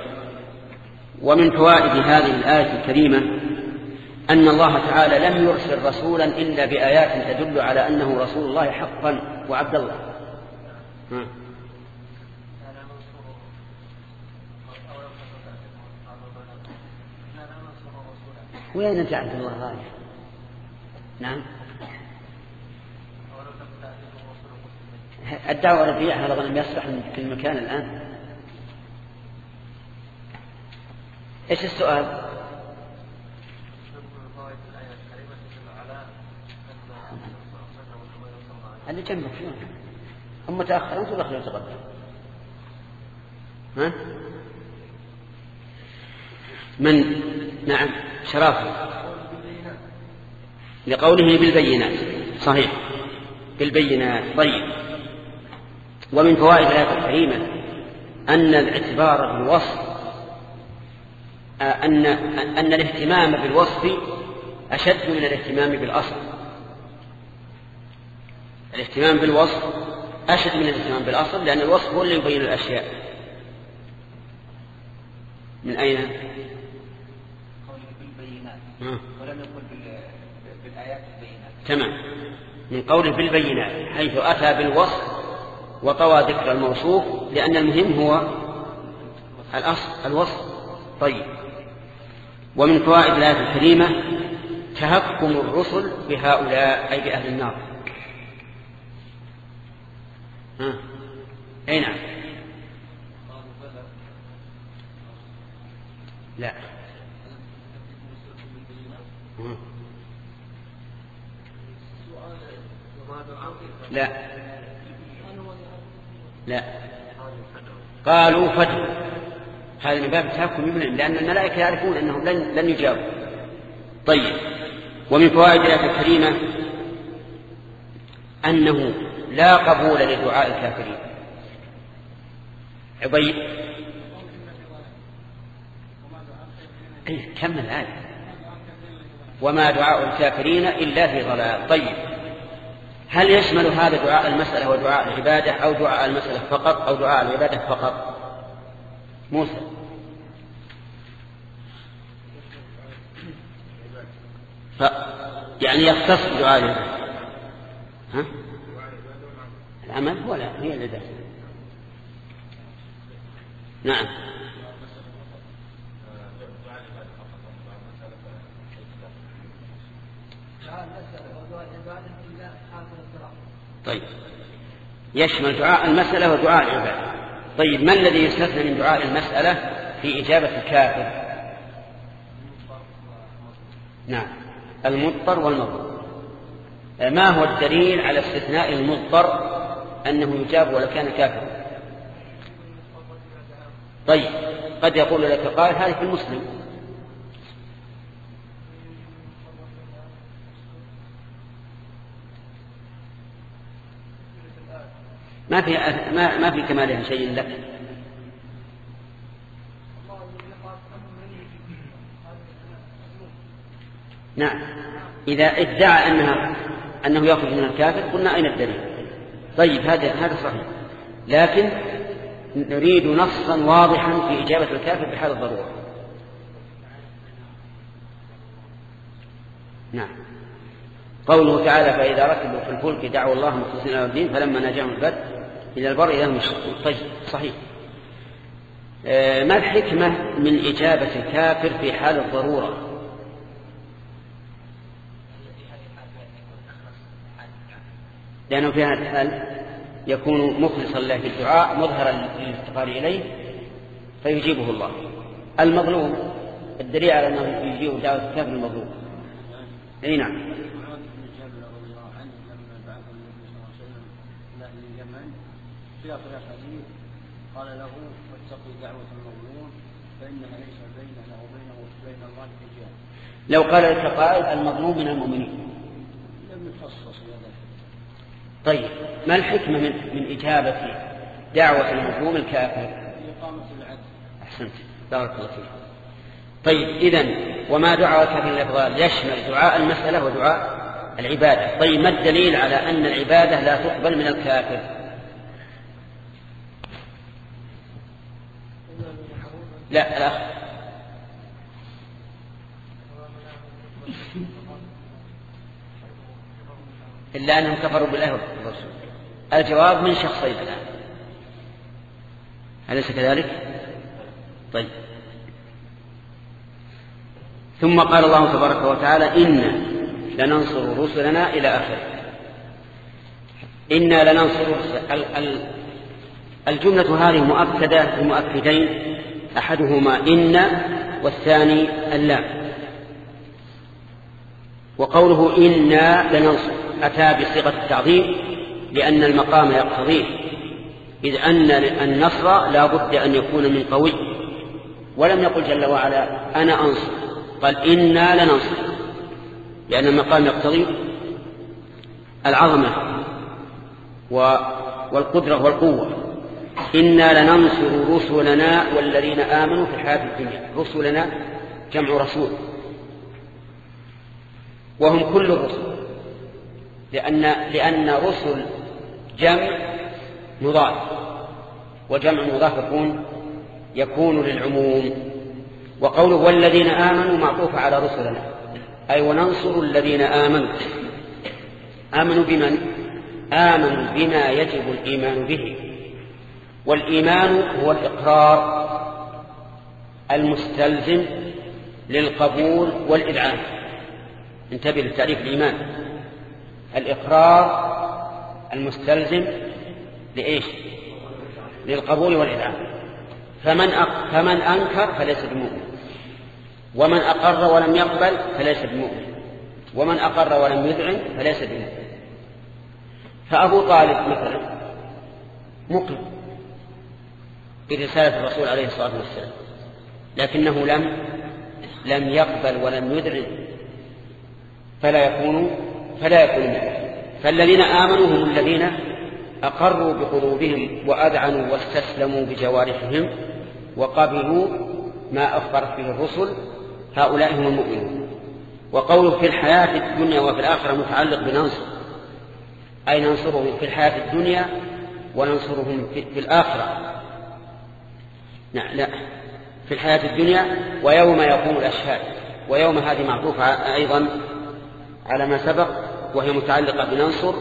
Speaker 1: ومن فوائد هذه الآية الكريمة أن الله تعالى لم يرسل رسولا إلا بآيات تدل على أنه رسول الله حقا وعبد الله. وين أنت عبد الله رايح نعم الدعوة ربيع هذا لم يصلح في المكان الآن إيش السؤال؟ اللي جنبك شنو؟ هم متأخرون تدخل يتقدم ها؟ من؟ نعم. شرافه. لقوله بالبينات. صحيح. بالبينات. طيب. ومن فوائد الآية الكريمة أن الاعتبار بالوصف أن أن الاهتمام بالوصف أشد من الاهتمام بالأصل. الاهتمام بالوصف أشد من الاهتمام بالأصل لأن الوصف هو اللي يبين الأشياء. من أين؟ ولم يقل بالآيات البينات. تمام. من قوله بالبينات حيث أتى بالوصف وطوى ذكر الموصوف لأن المهم هو الأصل الوصف. طيب. ومن فوائد الآية الكريمة تهكم الرسل بهؤلاء أي بأهل النار. ها. أي نعم. لا. لا. لا. قالوا فدوا هذا من باب التهكم بهم لأن الملائكة يعرفون أنهم لن, لن يجابوا طيب. ومن فوائد الآية الكريمة أنه لا قبول لدعاء الكافرين. عبيد. إيه كمل الآية؟ وما دعاء الكافرين إلا في ضلال. طيب. هل يشمل هذا دعاء المسألة ودعاء العبادة أو دعاء المسألة فقط أو دعاء العبادة فقط؟ موسى. ف يعني يختص بدعاء العبادة. ها؟ العمل هو لا هي العبادة. نعم. طيب. يشمل دعاء المسألة ودعاء العبادة. طيب ما الذي يستثنى من دعاء المسألة في إجابة الكافر؟ نعم. المضطر والمضطر ما هو الدليل على استثناء المضطر أنه يجاب ولو كان كافرا؟ طيب قد يقول لك قال هذه في المسلم. ما في ما ما في كمالها شيء لك. نعم. إذا ادعى أنها أنه يأخذ من الكافر قلنا أين الدليل؟ طيب هذا هذا صحيح. لكن نريد نصا واضحا في إجابة الكافر بحال الضرورة. نعم. قوله تعالى فإذا ركبوا في الفلك دعوا الله مخلصين له الدين فلما نجاهم البر إلى البر إذا هم طيب صحيح. ما الحكمة من إجابة الكافر في حال الضرورة؟ لأنه في هذا الحال يكون مخلصا له في الدعاء مظهرا للافتقار إليه فيجيبه الله. المظلوم الدليل على أنه يجيب دعوة الكافر المظلوم. أي نعم.
Speaker 4: اخر الحديث قال له واتقوا دعوة المظلوم فانها ليس بيننا وبينه وبين الله حجاب.
Speaker 1: لو قال لك قائل المظلوم من المؤمنين.
Speaker 4: لم يخصص
Speaker 1: طيب ما الحكمة من, من إجابة دعوة المظلوم الكافر؟
Speaker 4: إقامة العدل.
Speaker 1: أحسنت. بارك الله فيك. طيب إذا وما دعاء كافر الأفضال؟ يشمل دعاء المسألة ودعاء العبادة. طيب ما الدليل على أن العبادة لا تقبل من الكافر؟ لا الأخ. إلا أنهم كفروا بالله والرسول. الجواب من شخصين الآن. أليس كذلك؟ طيب. ثم قال الله تبارك وتعالى إنا لننصر رسلنا إلى آخره. إنا لننصر الجملة هذه مؤكدة بمؤكدين أحدهما إن والثاني اللام وقوله إنا لننصر أتى بصيغة التعظيم لأن المقام يقتضيه إذ أن النصر لا بد أن يكون من قوي. ولم يقل جل وعلا أنا أنصر قال إنا لننصر لأن المقام يقتضي العظمة والقدرة والقوة. إنا لننصر رسلنا والذين آمنوا في الحياة الدنيا. رسلنا جمع رسول. وهم كل الرسل. لأن لأن رسل جمع مضاف وجمع مضاف يكون يكون للعموم. وقوله والذين آمنوا معطوف على رسلنا. أي وننصر الذين آمنوا. آمنوا بمن؟ آمنوا بما يجب الإيمان به. والإيمان هو الإقرار المستلزم للقبول والإذعان. انتبه لتعريف الإيمان. الإقرار المستلزم لإيش؟ للقبول والإذعان. فمن أق... فمن أنكر فليس بمؤمن. ومن أقر ولم يقبل فليس بمؤمن. ومن أقر ولم يذعن فليس بمؤمن. فأبو طالب مثلا مقر برسالة الرسول عليه الصلاة والسلام. لكنه لم لم يقبل ولم يذعن فلا يكون فلا يكون فالذين آمنوا هم الذين أقروا بقلوبهم وأذعنوا واستسلموا بجوارحهم وقبلوا ما أخبرت به الرسل. هؤلاء هم المؤمنون. وقوله في الحياة الدنيا وفي الآخرة متعلق بننصر. أي ننصرهم في الحياة الدنيا وننصرهم في الآخرة. نعم لا. في الحياة الدنيا ويوم يقوم الأشهاد ويوم هذه معطوفة أيضا على ما سبق وهي متعلقة بننصر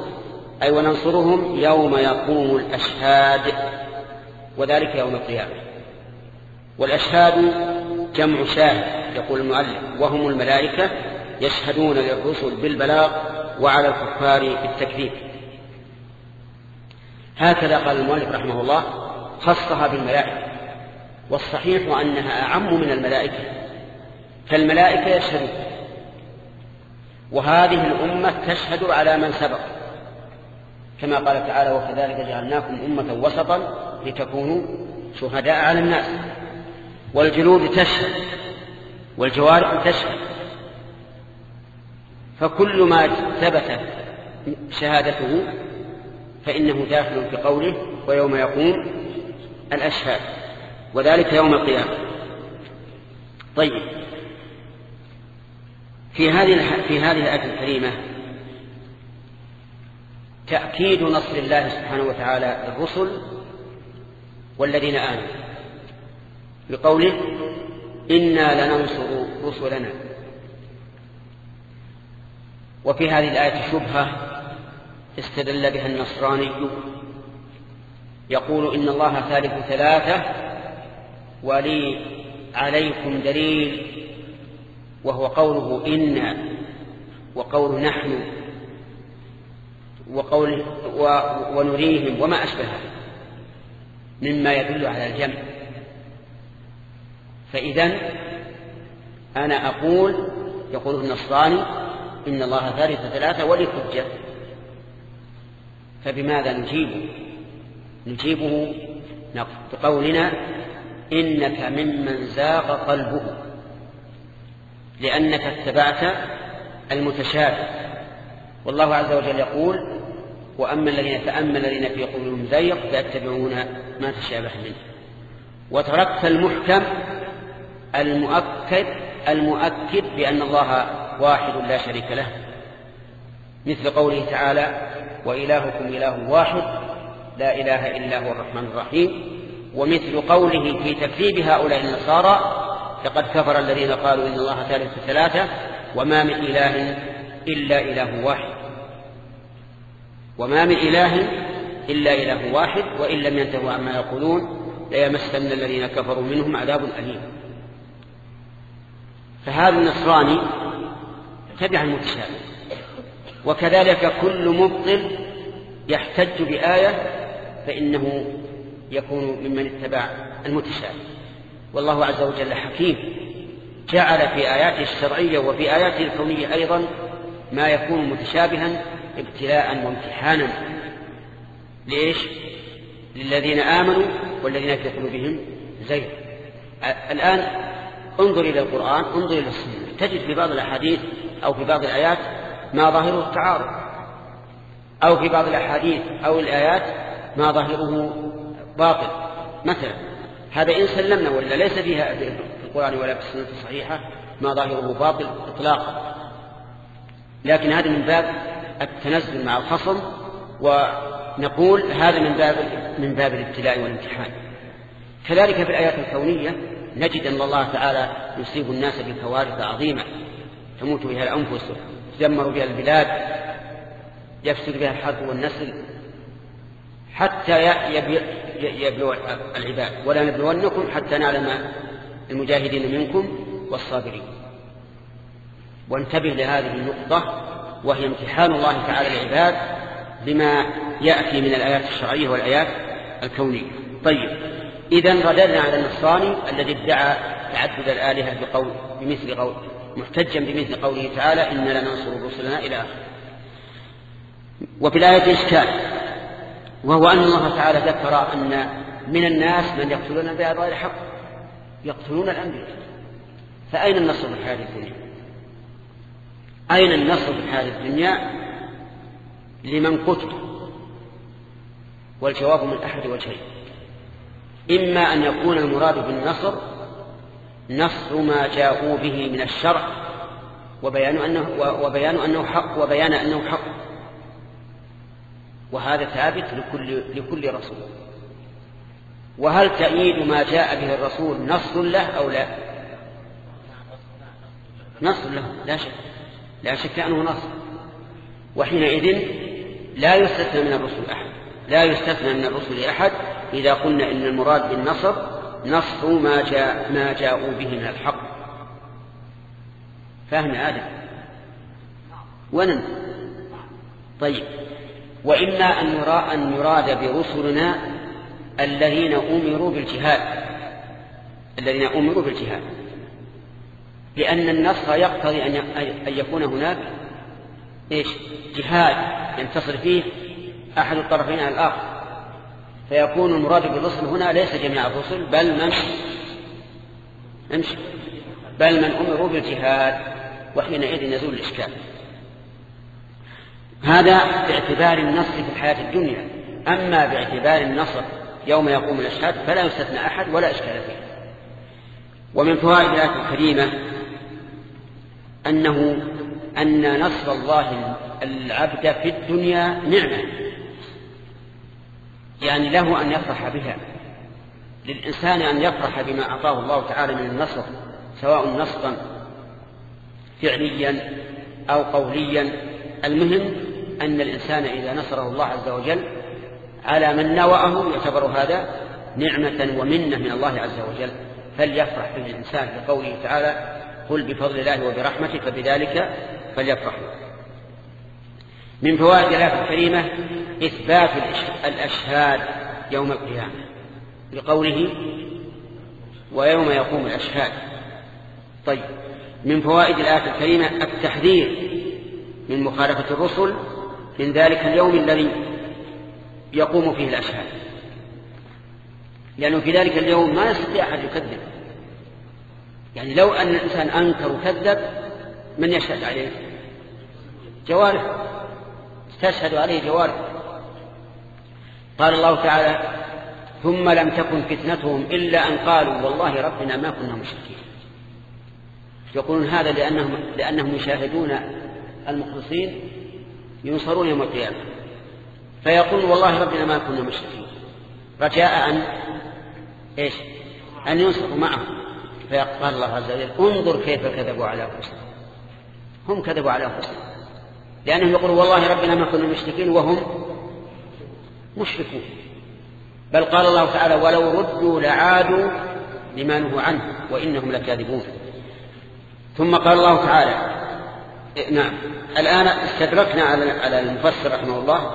Speaker 1: أي وننصرهم يوم يقوم الأشهاد وذلك يوم القيامة. والأشهاد جمع شاهد يقول المؤلف وهم الملائكة يشهدون للرسل بالبلاغ وعلى الكفار بالتكذيب هكذا قال المؤلف رحمه الله خصها بالملائكة. والصحيح أنها أعم من الملائكة فالملائكة يشهدون. وهذه الأمة تشهد على من سبق. كما قال تعالى وكذلك جعلناكم أمة وسطا لتكونوا شهداء على الناس. والجلود تشهد والجوارح تشهد. فكل ما ثبتت شهادته فإنه داخل في قوله ويوم يقوم الأشهاد. وذلك يوم القيامة. طيب. في هذه في هذه الآية الكريمة تأكيد نصر الله سبحانه وتعالى الرسل والذين آمنوا. بقوله إنا لننصر رسلنا. وفي هذه الآية شبهة استدل بها النصراني يقول إن الله ثالث ثلاثة ولي عليكم دليل وهو قوله إنا وقول نحن وقول ونريهم وما أشبه مما يدل على الجمع. فإذا أنا أقول يقوله النصراني إن الله ثالث ثلاثة ولحجة. فبماذا نجيبه؟ نجيبه بقولنا إنك ممن زاغ قلبه لأنك اتبعت المتشابه. والله عز وجل يقول وأما الذين فأما الذين في قلوبهم زيغ فيتبعون ما تشابه منه. وتركت المحكم المؤكد المؤكد بأن الله واحد لا شريك له. مثل قوله تعالى وإلهكم إله واحد لا إله إلا هو الرحمن الرحيم. ومثل قوله في تكذيب هؤلاء النصارى لقد كفر الذين قالوا إن الله ثالث ثلاثة وما من إله إلا إله واحد. وما من إله إلا إله واحد وإن لم ينتهوا عما يقولون ليمسن الذين كفروا منهم عذاب أليم. فهذا النصراني تبع المتشابه وكذلك كل مبطل يحتج بآية فإنه يكون ممن اتبع المتشابه والله عز وجل حكيم. جعل في آياته الشرعية وفي آياته الكونية أيضا ما يكون متشابها ابتلاء وامتحانا. ليش للذين آمنوا والذين في قلوبهم زيغ. الآن انظر إلى القرآن انظر إلى السنة. تجد في بعض الأحاديث أو في بعض الآيات ما ظاهره التعارض. أو في بعض الأحاديث أو الآيات ما ظاهره باطل. مثلا هذا إن سلمنا ولا ليس فيها في القرآن ولا في السنة الصحيحة ما ظاهره باطل إطلاقا. لكن هذا من باب التنزل مع الخصم ونقول هذا من باب من باب الابتلاء والامتحان. كذلك في الآيات الكونية نجد أن الله تعالى يصيب الناس بكوارث عظيمة. تموت بها الأنفس تدمر بها البلاد يفسد بها الحرب والنسل. حتى يبلو العباد. ولا نبلونكم حتى نعلم المجاهدين منكم والصابرين. وانتبه لهذه النقطة وهي امتحان الله تعالى العباد بما يأتي من الآيات الشرعية والآيات الكونية. طيب إذا رددنا على النصراني الذي ادعى تعدد الآلهة بقول بمثل قول محتجا بمثل قوله تعالى إنا لننصر رسلنا إلى آخره. وفي الآية إشكال. وهو أن الله تعالى ذكر أن من الناس من يقتلون بغير حق يقتلون الأنبياء. فأين النصر في الحياة الدنيا؟ أين النصر في الحياة الدنيا؟ لمن قتل. والجواب من أحد وجهين. إما أن يكون المراد بالنصر نصر ما جاءوا به من الشرع وبيان أنه, وبيان أنه حق وبيان أنه حق. وهذا ثابت لكل, لكل رسول. وهل تأييد ما جاء به الرسول نصر له أو لا؟ نصر له لا شك لا شك أنه نصر وحينئذ لا يستثنى من الرسل أحد لا يستثنى من الرسل أحد إذا قلنا إن المراد بالنصر نصر ما جاء ما جاءوا به من الحق. فهم آدم؟ ونن طيب. وإما أن يرى أن يراد برسلنا الذين أمروا بالجهاد الذين أمروا بالجهاد. لأن النصر يقتضي أن يكون هناك إيش؟ جهاد ينتصر فيه أحد الطرفين على الآخر. فيكون المراد بالرسل هنا ليس جميع الرسل بل من؟ امشي. بل من أمروا بالجهاد وحينئذ يزول الإشكال. هذا باعتبار النصر في الحياة الدنيا. أما باعتبار النصر يوم يقوم الأشهاد فلا يستثنى أحد ولا إشكال فيه. ومن فوائد الآية الكريمة أنه أن نصر الله العبد في الدنيا نعمة. يعني له أن يفرح بها. للإنسان أن يفرح بما أعطاه الله تعالى من النصر سواء نصرا فعليا أو قوليا. المهم أن الإنسان إذا نصره الله عز وجل على من نوأه يعتبر هذا نعمة ومنة من الله عز وجل. فليفرح به الإنسان بقوله تعالى قل بفضل الله وبرحمته فبذلك فليفرحوا. من فوائد الآية الكريمة إثبات الأشهاد يوم القيامة لقوله ويوم يقوم الأشهاد. طيب من فوائد الآية الكريمة التحذير من مخالفة الرسل من ذلك اليوم الذي يقوم فيه الأشهاد. لأنه في ذلك اليوم ما يستطيع أحد يكذب. يعني لو أن الإنسان أنكر وكذب من يشهد عليه؟ جوارح. تشهد عليه جوارح. قال الله تعالى ثم لم تكن فتنتهم إلا أن قالوا والله ربنا ما كنا مشركين. يقولون هذا لأنهم, لأنهم يشاهدون المخلصين ينصرون يوم القيامة. فيقول والله ربنا ما كنا مشركين. رجاء أن إيش؟ أن ينصروا معه فيقال الله عز وجل انظر كيف كذبوا على أنفسهم. هم كذبوا على أنفسهم. لأنهم يقولون والله ربنا ما كنا مشركين وهم مشركون. بل قال الله تعالى ولو ردوا لعادوا لما نهوا عنه وإنهم لكاذبون. ثم قال الله تعالى نعم. الآن استدركنا على المفسر رحمه الله.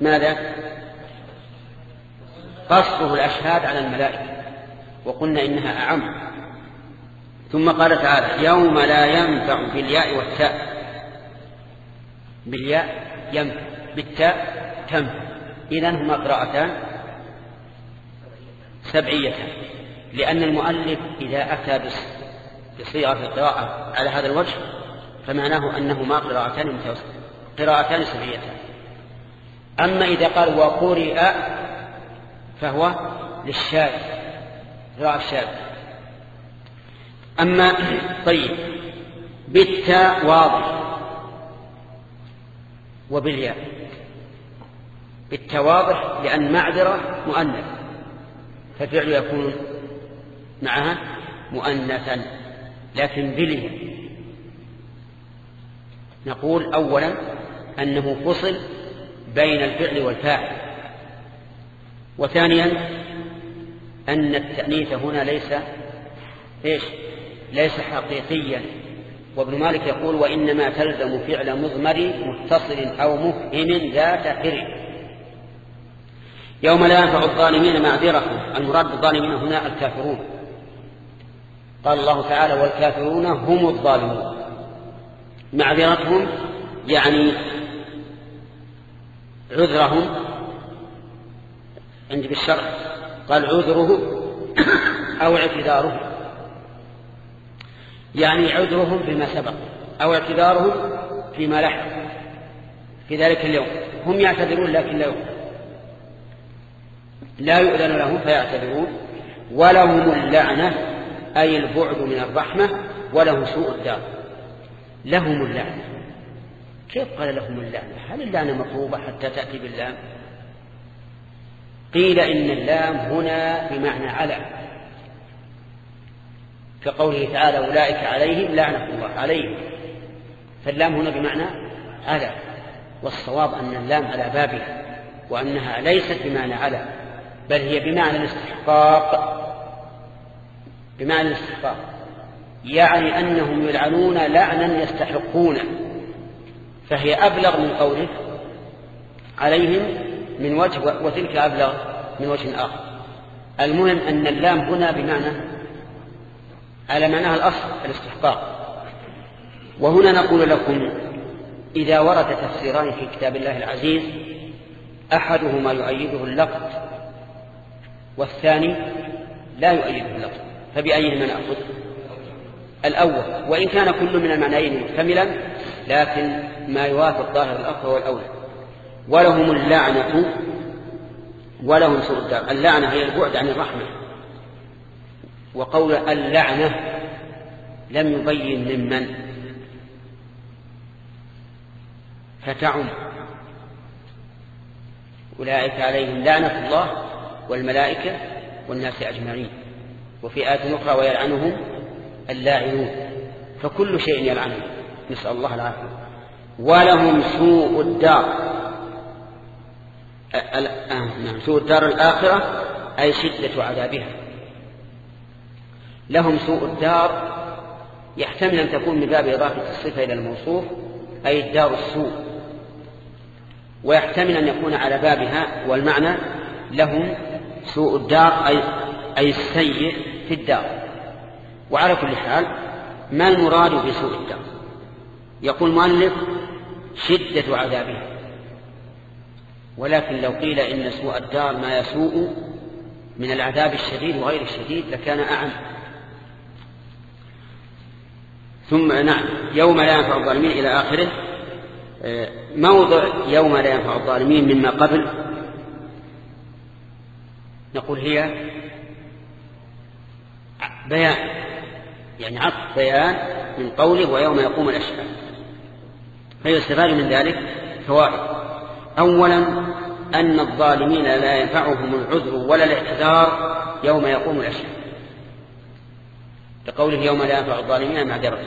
Speaker 1: ماذا؟ قصده الأشهاد على الملائكة. وقلنا إنها أعم. ثم قال تعالى يوم لا ينفع بالياء والتاء. بالياء ينفع بالتاء تنفع. إذا هما قراءتان سبعيتان. لأن المؤلف إذا أتى بصيغة القراءة على هذا الوجه فمعناه أنهما قراءتان قراءتان سبعيتان أما إذا قال وقرئ فهو للشاذ قراءة الشاذ أما طيب بالتاء واضح وبالياء. بالتاء واضح لأن معذرة مؤنث فالفعل يكون معها مؤنثا لكن بالياء. نقول أولا أنه فصل بين الفعل والفاعل. وثانيا أن التأنيث هنا ليس إيش؟ ليس حقيقيا. وابن مالك يقول وإنما تلزم فعل مضمر متصل أو مفهم ذات حر يوم لا ينفع الظالمين معذرهم المراد بالظالمين هنا الكافرون. قال الله تعالى والكافرون هم الظالمون. معذرتهم يعني عذرهم. عندي بالشرع قال عذره أو اعتذاره. يعني عذرهم فيما سبق أو اعتذارهم فيما لحق في ذلك اليوم. هم يعتذرون لكن لا يؤذن. لا يؤذن لهم فيعتذرون. ولهم اللعنة أي البعد من الرحمة ولهم سوء الدار. لهم اللعنة كيف قال لهم اللعنة هل اللعنة مطلوبة حتى تأتي باللام؟ قيل إن اللام هنا بمعنى على. كقوله تعالى أولئك عليهم لعنة الله عليهم. فاللام هنا بمعنى على. والصواب أن اللام على بابها وأنها ليست بمعنى على بل هي بمعنى الاستحقاق. بمعنى الاستحقاق. يعني أنهم يلعنون لعنا يستحقون. فهي أبلغ من قوله عليهم من وجه وتلك أبلغ من وجه آخر. المهم أن اللام هنا بمعنى على معناها الأصل الاستحقاق. وهنا نقول لكم إذا ورد تفسيران في كتاب الله العزيز أحدهما يؤيده اللفظ والثاني لا يؤيده اللفظ فبأيهما نأخذ؟ الأول وإن كان كل من المعنيين مكتملا لكن ما يوافق ظاهر الأخر والأولى ولهم اللعنة ولهم سوء الدار. اللعنة هي البعد عن الرحمة. وقول اللعنة لم يبين ممن. فتعم. أولئك عليهم لعنة الله والملائكة والناس أجمعين. وفي آية أخرى ويلعنهم اللاعنون فكل شيء يلعنه. نسأل الله العافية. ولهم سوء الدار. نعم سوء الدار الآخرة أي شدة عذابها. لهم سوء الدار يحتمل أن تكون من باب إضافة الصفة إلى الموصوف أي الدار السوء. ويحتمل أن يكون على بابها والمعنى لهم سوء الدار أي, أي السيء في الدار. وعلى كل حال ما المراد بسوء الدار يقول المؤلف شدة عذابها ولكن لو قيل إن سوء الدار ما يسوء من العذاب الشديد وغير الشديد لكان أعم. ثم نعم يوم لا ينفع الظالمين إلى آخره. آه، موضع يوم لا ينفع الظالمين مما قبل. نقول هي بيان. يعني عطف بيان من قوله ويوم يقوم الأشهاد فيستفاد من ذلك فوائد. أولا أن الظالمين لا ينفعهم العذر ولا الاعتذار يوم يقوم الأشهاد لقوله يوم لا ينفع الظالمين معذرة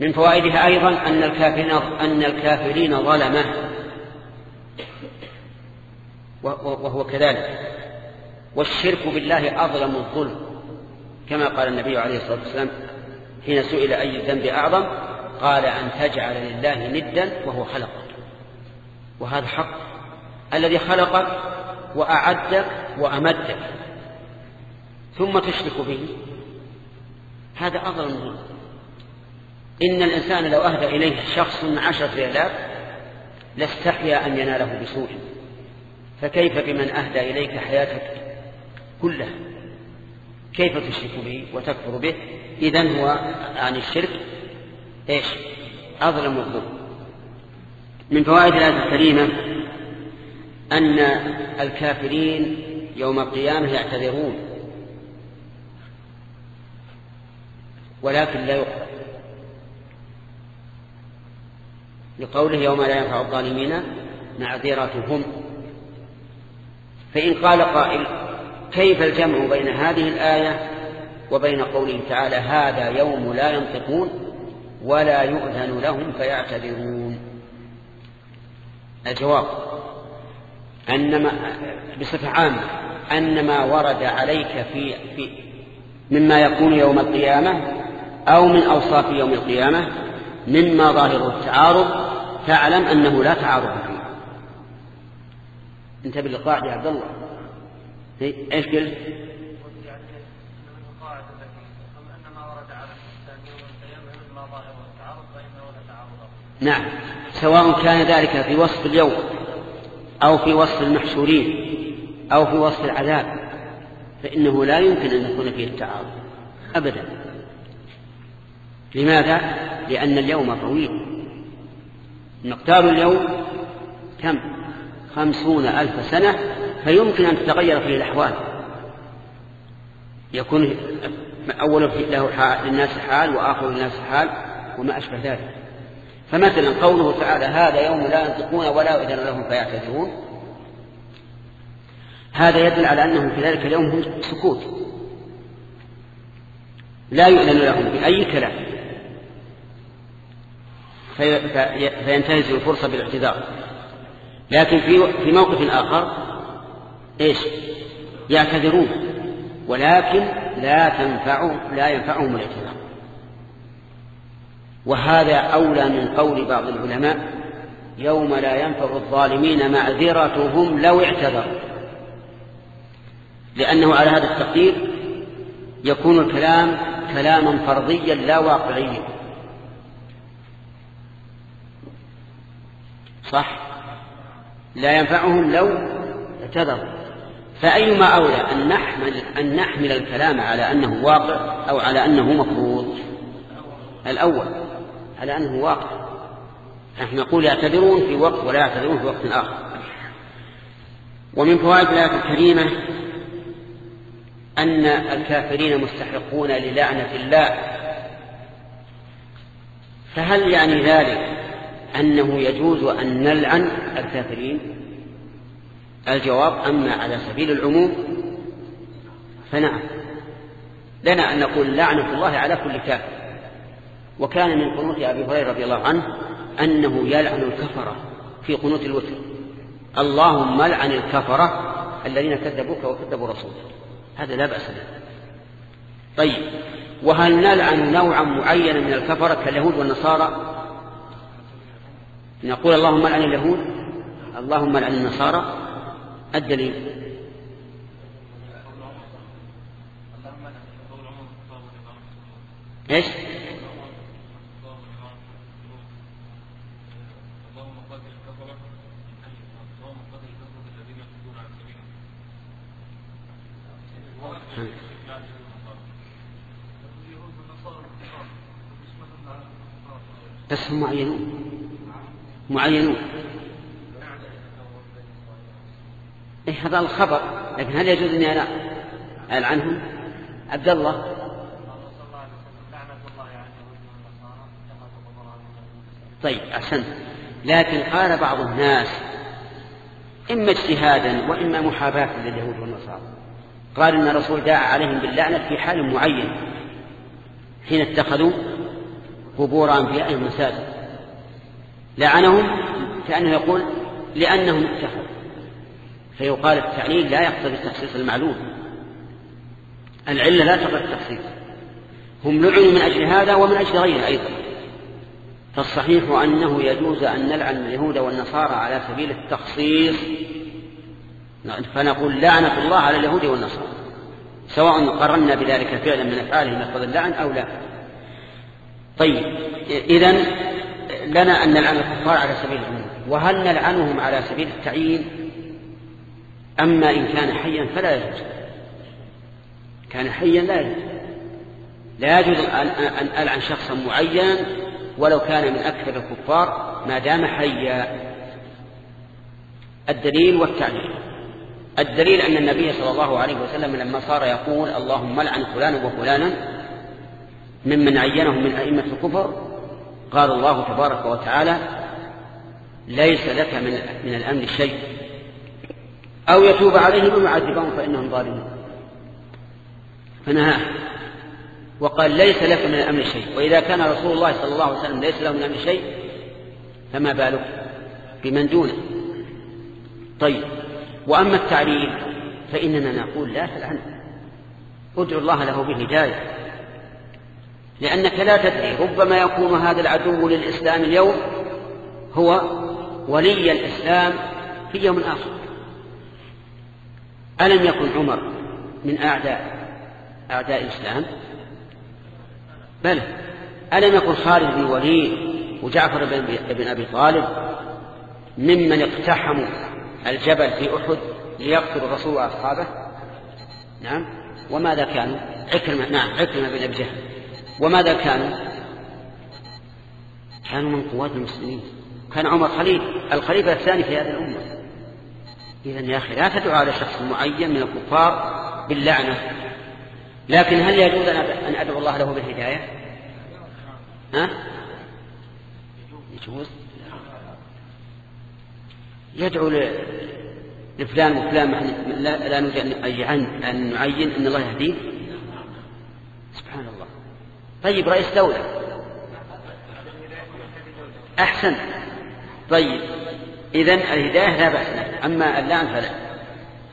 Speaker 1: من فوائدها أيضا أن الكافرين أن الكافرين ظلمه. وهو كذلك. والشرك بالله أظلم الظلم. كما قال النبي عليه الصلاة والسلام حين سئل أي الذنب أعظم قال أن تجعل لله ندا وهو خلقك. وهذا حق. الذي خلقك وأعدك وأمدك ثم تشرك به هذا أظلم الظلم إن الإنسان لو أهدى إليه شخص عشرة آلاف لاستحيا أن يناله بسوء. فكيف بمن أهدى إليك حياتك كلها؟ كيف تشرك به وتكفر به؟ إذن هو عن الشرك إيش؟ أظلم الظلم من فوائد الآية الكريمة أن الكافرين يوم القيامة يعتذرون ولكن لا يقبل لقوله يوم لا ينفع الظالمين معذرتهم فإن قال قائل كيف الجمع بين هذه الآية وبين قوله تعالى هذا يوم لا ينطقون ولا يؤذن لهم فيعتذرون؟ الجواب أن ما بصفة عامة أن ما ورد عليك في, في مما يكون يوم القيامة أو من أوصاف يوم القيامة مما ظاهره التعارض تعلم أنه لا تعارض فيه. انتبه للقاعدة يا عبد الله. إيش قلت؟ نعم سواء كان ذلك في وصف اليوم أو في وصف المحشورين أو في وصف العذاب فإنه لا يمكن أن يكون فيه التعارض أبدا لماذا؟ لأن اليوم طويل مقدار اليوم كم؟ خمسون ألف سنة فيمكن أن تتغير فيه الأحوال. يكون أول له حال للناس حال وآخر للناس حال وما أشبه ذلك. فمثلا قوله تعالى هذا يوم لا ينطقون ولا إذن لهم فيعتذرون. هذا يدل على أنهم في ذلك اليوم هم سكوت. لا يؤذن لهم بأي كلام. فينتهز الفرصة بالاعتذار. لكن في في موقف آخر إيش؟ يعتذرون. ولكن لا تنفع لا ينفعهم الاعتذار. وهذا أولى من قول بعض العلماء يوم لا ينفع الظالمين معذرتهم لو اعتذروا. لأنه على هذا التقدير يكون الكلام كلاما فرضيا لا واقعيا. صح؟ لا ينفعهم لو اعتذروا. فأيما أولى أن نحمل, أن نحمل الكلام على أنه واقع أو على أنه مفروض؟ الأول على أنه واقع. نحن نقول يعتذرون في وقت ولا يعتذرون في وقت آخر. ومن فوائد الآية الكريمة أن الكافرين مستحقون للعنة الله. فهل يعني ذلك أنه يجوز أن نلعن الكافرين؟ الجواب أما على سبيل العموم فنعم. لنا أن نقول لعنة الله على كل كافر. وكان من قنوت أبي هريرة رضي الله عنه أنه يلعن الكفرة في قنوت الوتر. اللهم لعن الكفرة الذين كذبوك وكذبوا رسولك. هذا لا بأس به. طيب وهل نلعن نوعا معينا من الكفرة كاليهود والنصارى؟ نقول اللهم لعن اليهود اللهم لعن النصارى الدليل. إيش؟ بس معينون معينون هذا الخبر. لكن هل يجوز أني أنا ألعنهم عبد الله. طيب أحسنت. لكن قال بعض الناس إما اجتهادا وإما محاباة لليهود والنصارى. قال إن الرسول دعا عليهم باللعنة في حال معين حين اتخذوا قبور أنبيائهم مساجد. لعنهم كأنه يقول لأنهم اتخذوا. فيقال التعليل لا يقتضي التخصيص المعلوم. العلة لا تقتضي التخصيص. هم لعنوا من أجل هذا ومن أجل غيره أيضا. فالصحيح أنه يجوز أن نلعن اليهود والنصارى على سبيل التخصيص. فنقول لعنة الله على اليهود والنصارى. سواء قرنا بذلك فعلا من أفعالهم يقتضي اللعن أو لا. طيب إذا لنا أن نلعن الكفار على سبيل العموم. وهل نلعنهم على سبيل التعيين؟ أما إن كان حيا فلا يجوز. كان حيا لا يجوز. لا يجوز أن ألعن شخصا معينا ولو كان من أكثر الكفار ما دام حيا. الدليل والتعليل. الدليل أن النبي صلى الله عليه وسلم لما صار يقول اللهم لعن فلانا وفلانا ممن عينهم من أئمة الكفر قال الله تبارك وتعالى ليس لك من, من الأمر شيء. أو يتوب عليهم ويعذبهم فإنهم ظالمون. فنهاه. وقال ليس لك من الأمر شيء. وإذا كان رسول الله صلى الله عليه وسلم ليس له من الأمر شيء فما بالك بمن دونه. طيب. وأما التعليل فإننا نقول لا تلعن. ادعو الله له بالهداية لأنك لا تدري ربما يكون هذا العدو للإسلام اليوم هو ولي الإسلام في يوم آخر. ألم يكن عمر من أعداء أعداء الإسلام؟ بلى. ألم يكن خالد بن وليد وجعفر بن أبي طالب ممن اقتحموا الجبل في أحد ليقتلوا الرسول وأصحابه؟ نعم. وماذا كانوا؟ عكرمة نعم عكرمة بن أبي جهل. وماذا كانوا؟ كانوا من قوات المسلمين. كان عمر خليل الخليفة الثاني في هذه الأمة. إذا يا أخي لا تدعو على شخص معين من الكفار باللعنة. لكن هل يجوز أن أدعو الله له بالهداية؟ ها؟ يجوز. يدعو لفلان وفلان لا, لا نريد أن نعين أن الله يهديه. سبحان الله. طيب رئيس دولة. أحسن. طيب إذن الهداية لا بأس أما اللام فلا.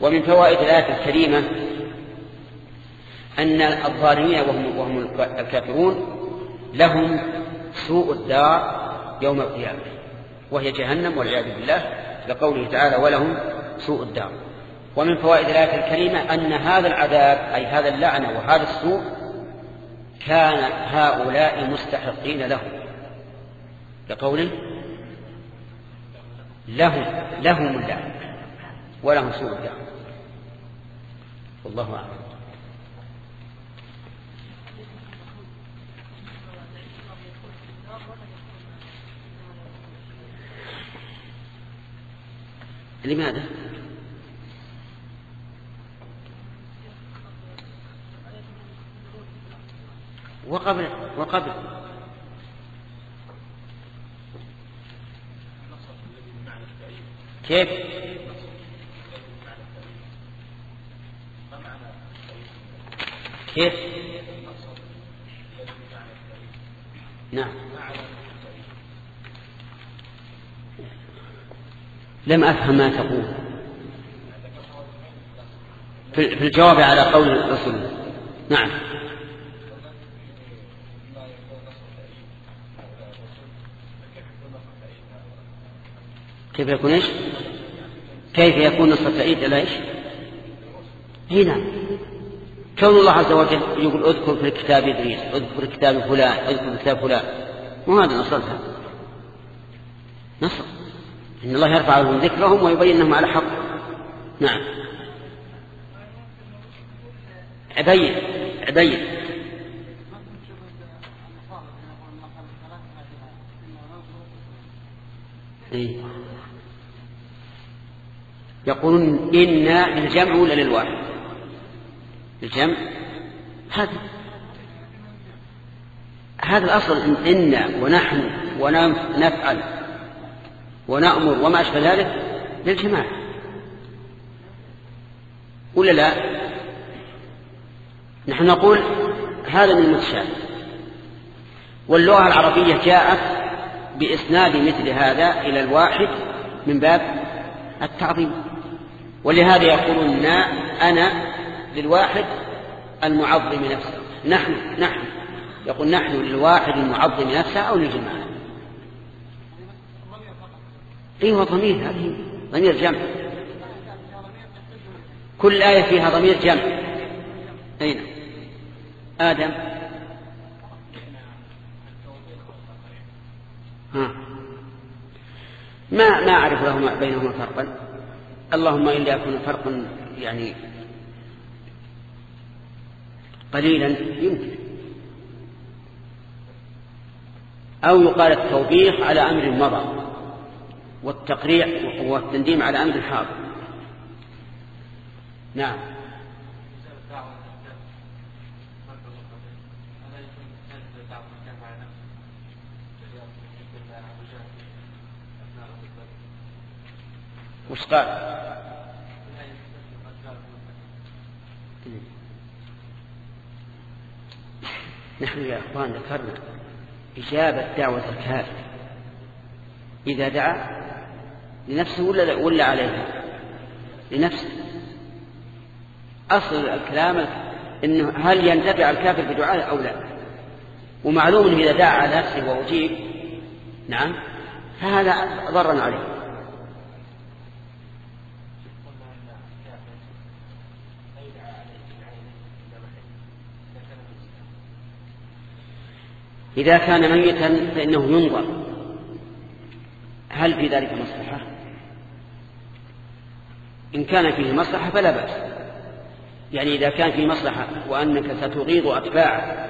Speaker 1: ومن فوائد الآية الكريمة أن الظالمين وهم, وهم الكافرون لهم سوء الدار يوم القيامة وهي جهنم والعياذ بالله لقوله تعالى ولهم سوء الدار. ومن فوائد الآية الكريمة أن هذا العذاب أي هذا اللعنة وهذا السوء كان هؤلاء مستحقين له. لقوله لهم لهم اللعنة ولهم سوء الدار والله أعلم. لماذا؟ وقبل وقبل. كيف؟ كيف؟ نعم. لم أفهم ما تقول. في الجواب على قول الرسول. نعم. كيف يكون إيش؟ كيف يكون نصف التأييد على إيش؟ هنا. كون الله عز وجل يقول اذكر في الكتاب إدريس اذكر كتاب فلان اذكر كتاب فلان. هذا نصرها نصر. إن الله يرفع لهم ذكرهم ويبين انهم على حق. نعم. عبيد عبيد. إيه. يقولون إنا للجمع ولا للواحد؟ الجمع؟ هذا. هذا الأصل إنا ونحن ونفعل ونأمر وما أشبه ذلك للجماعة ولا لا؟ نحن نقول هذا من المتشابه واللغة العربية جاءت بإسناد مثل هذا إلى الواحد من باب التعظيم. ولهذا يقولون أنا للواحد المعظم نفسه. نحن نحن. يقول نحن للواحد المعظم نفسه أو للجماعة. أيوة ضمير هذه. ضمير جمع. كل آية فيها ضمير جمع. أين. آدم. ها. ما ما أعرف لهما بينهما فرقا. اللهم إلا يكون فرقا يعني قليلا يمكن. أو يقال التوبيخ على أمر مضى والتقريع والتنديم على أمر حاضر. نعم. وش قال؟ نحن يا إخوان ذكرنا إجابة دعوة الكافر. إذا دعا لنفسه ولا ولا عليها لنفسه. أصل الكلام إنه هل ينتفع الكافر بدعائه أو لا؟ ومعلوم إذا دعا على نفسه وأجيب نعم فهذا ضر عليه. إذا كان ميتا فإنه ينظر. هل في ذلك مصلحة؟ إن كان فيه مصلحة فلا بأس. يعني إذا كان فيه مصلحة وأنك ستغيظ أتباعه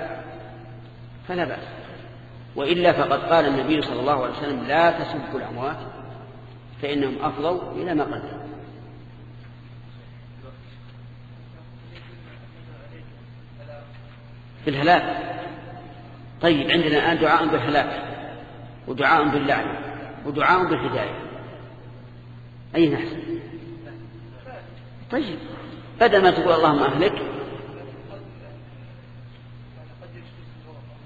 Speaker 1: فلا بأس. وإلا فقد قال النبي صلى الله عليه وسلم لا تسبوا الأموات فإنهم أفضوا إلى ما قدموا في الهلاك. طيب عندنا الآن دعاء بالهلاك ودعاء باللعنة ودعاء بالهداية. أي نحسن طيب بدل ما تقول اللهم أهلك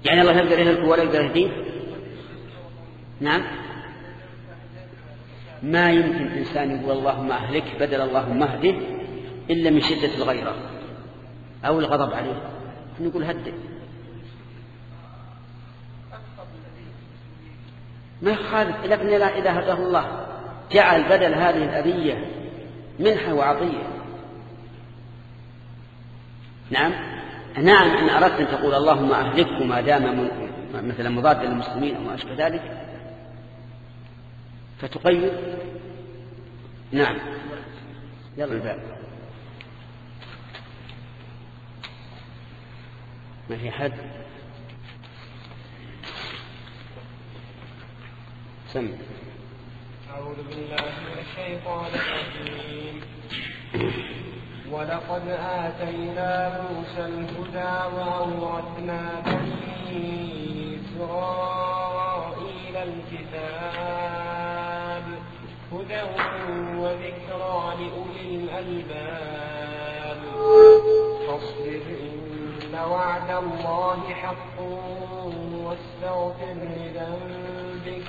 Speaker 1: يعني الله يقدر يهلك ولا يقدر يهديه نعم. ما يمكن إنسان يقول اللهم أهلك بدل اللهم اهده إلا من شدة الغيرة أو الغضب عليه. نقول هدئ ما يخالف لكن إذا هداه الله. جعل بدل هذه الأذية منحة وعطية. نعم؟ نعم إن أردت أن تقول اللهم أهلكه ما دام مثلا مضادا للمسلمين أو ما أشبه ذلك. فتقيد؟ نعم. يلا الباب. ما في حد؟ سم
Speaker 2: أعوذ بالله من الشيطان الرجيم. ولقد آتينا موسى الهدى وأورثنا بني إسرائيل الكتاب هدى وذكرى لأولي الألباب. فاصبر إن وعد الله حق واستغفر لذنبك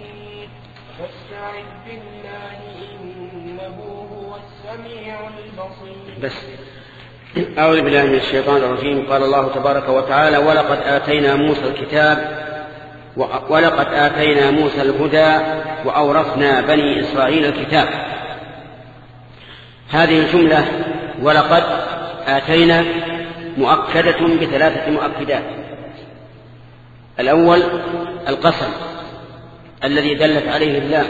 Speaker 2: بالله إنه هو السميع البصير.
Speaker 1: بس. أعوذ بالله من الشيطان الرجيم. قال الله تبارك وتعالى ولقد آتينا موسى الكتاب ولقد آتينا موسى الهدى وأورثنا بني إسرائيل الكتاب. هذه الجملة ولقد آتينا مؤكدة بثلاثة مؤكدات. الأول القسم. الذي دلت عليه اللام.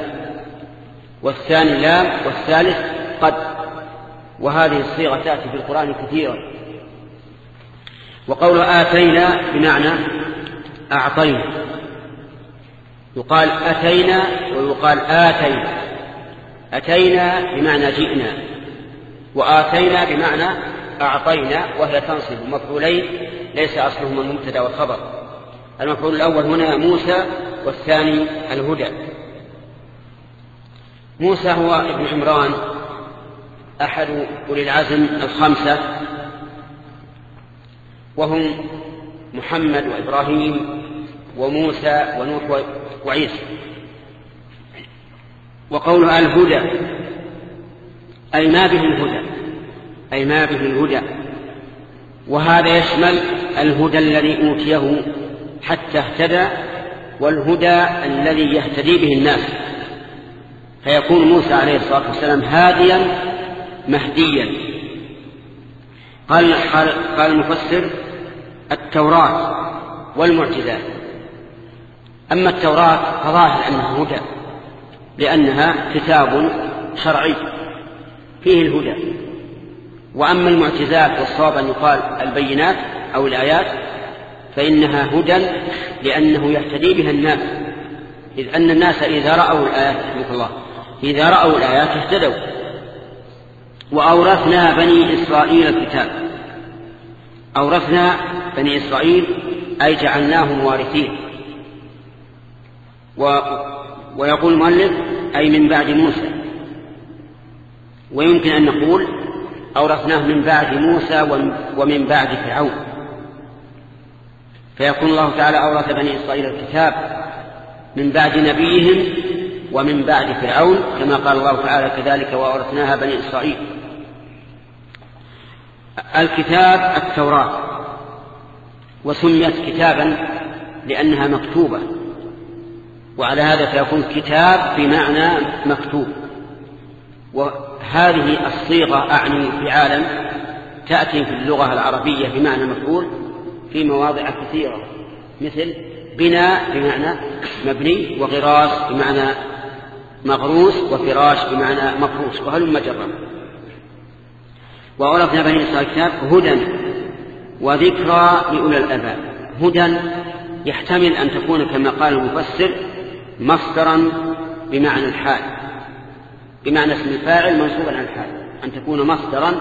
Speaker 1: والثاني لام والثالث قد. وهذه الصيغة تأتي في القرآن كثيرا. وقول آتينا بمعنى أعطينا. يقال أتينا ويقال آتينا. أتينا بمعنى جئنا. وآتينا بمعنى أعطينا وهي تنصب مفعولين ليس أصلهما المبتدأ والخبر المفعول الأول هنا موسى والثاني الهدى. موسى هو ابن عمران أحد أولي العزم الخمسة وهم محمد وإبراهيم وموسى ونوح وعيسى. وقولها الهدى أي ما به الهدى أي ما به الهدى. وهذا يشمل الهدى الذي أوتيه حتى اهتدى والهدى الذي يهتدي به الناس. فيكون موسى عليه الصلاة والسلام هاديا مهديا. قال, قال, المفسر التوراة والمعجزات. أما التوراة فظاهر أنها هدى لأنها كتاب شرعي فيه الهدى. وأما المعجزات والصواب أن يقال البينات أو الآيات فإنها هدى لأنه يهتدي بها الناس. إذ أن الناس إذا رأوا الآيات رحمه الله إذا رأوا الآيات اهتدوا. وأورثنا بني إسرائيل الكتاب. أورثنا بني إسرائيل أي جعلناهم وارثين. و ويقول المؤلف أي من بعد موسى. ويمكن أن نقول أورثناه من بعد موسى ومن بعد فرعون. فيكون الله تعالى أورث بني إسرائيل الكتاب من بعد نبيهم ومن بعد فرعون كما قال الله تعالى كذلك وأورثناها بني إسرائيل. الكتاب التوراة وسميت كتابا لأنها مكتوبة وعلى هذا فيكون كتاب بمعنى مكتوب. وهذه الصيغة أعني في عالم تأتي في اللغة العربية بمعنى مفعول في مواضع كثيرة مثل بناء بمعنى مبني وغراس بمعنى مغروس وفراش بمعنى مفروش وهل مجرا وأورثنا بني إسرائيل الكتاب هدى وذكرى لأولي الألباب هدى يحتمل أن تكون كما قال المفسر مصدرا بمعنى الحال بمعنى اسم الفاعل منصوبا على الحال أن تكون مصدرا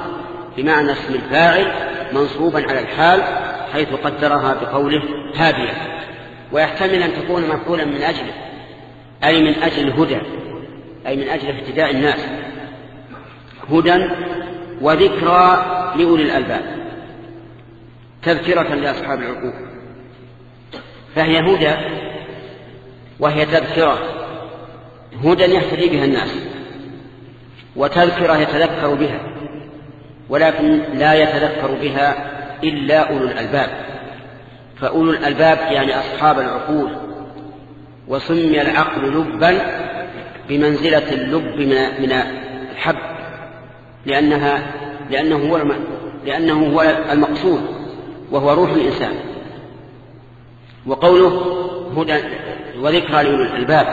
Speaker 1: بمعنى اسم الفاعل منصوبا على الحال حيث قدرها بقوله هادية. ويحتمل أن تكون مفعولا من أجله أي من أجل الهدى أي من أجل اهتداء الناس. هدى وذكرى لأولي الألباب تذكرة لأصحاب العقول. فهي هدى وهي تذكرة. هدى يهتدي بها الناس وتذكرة يتذكر بها ولكن لا يتذكر بها إلا أولو الألباب. فأولو الألباب يعني أصحاب العقول. وسمي العقل لبا بمنزلة اللب من الحب. لأنها لأنه هو لأنه هو المقصود وهو روح الإنسان. وقوله هدى وذكرى لأولي الألباب.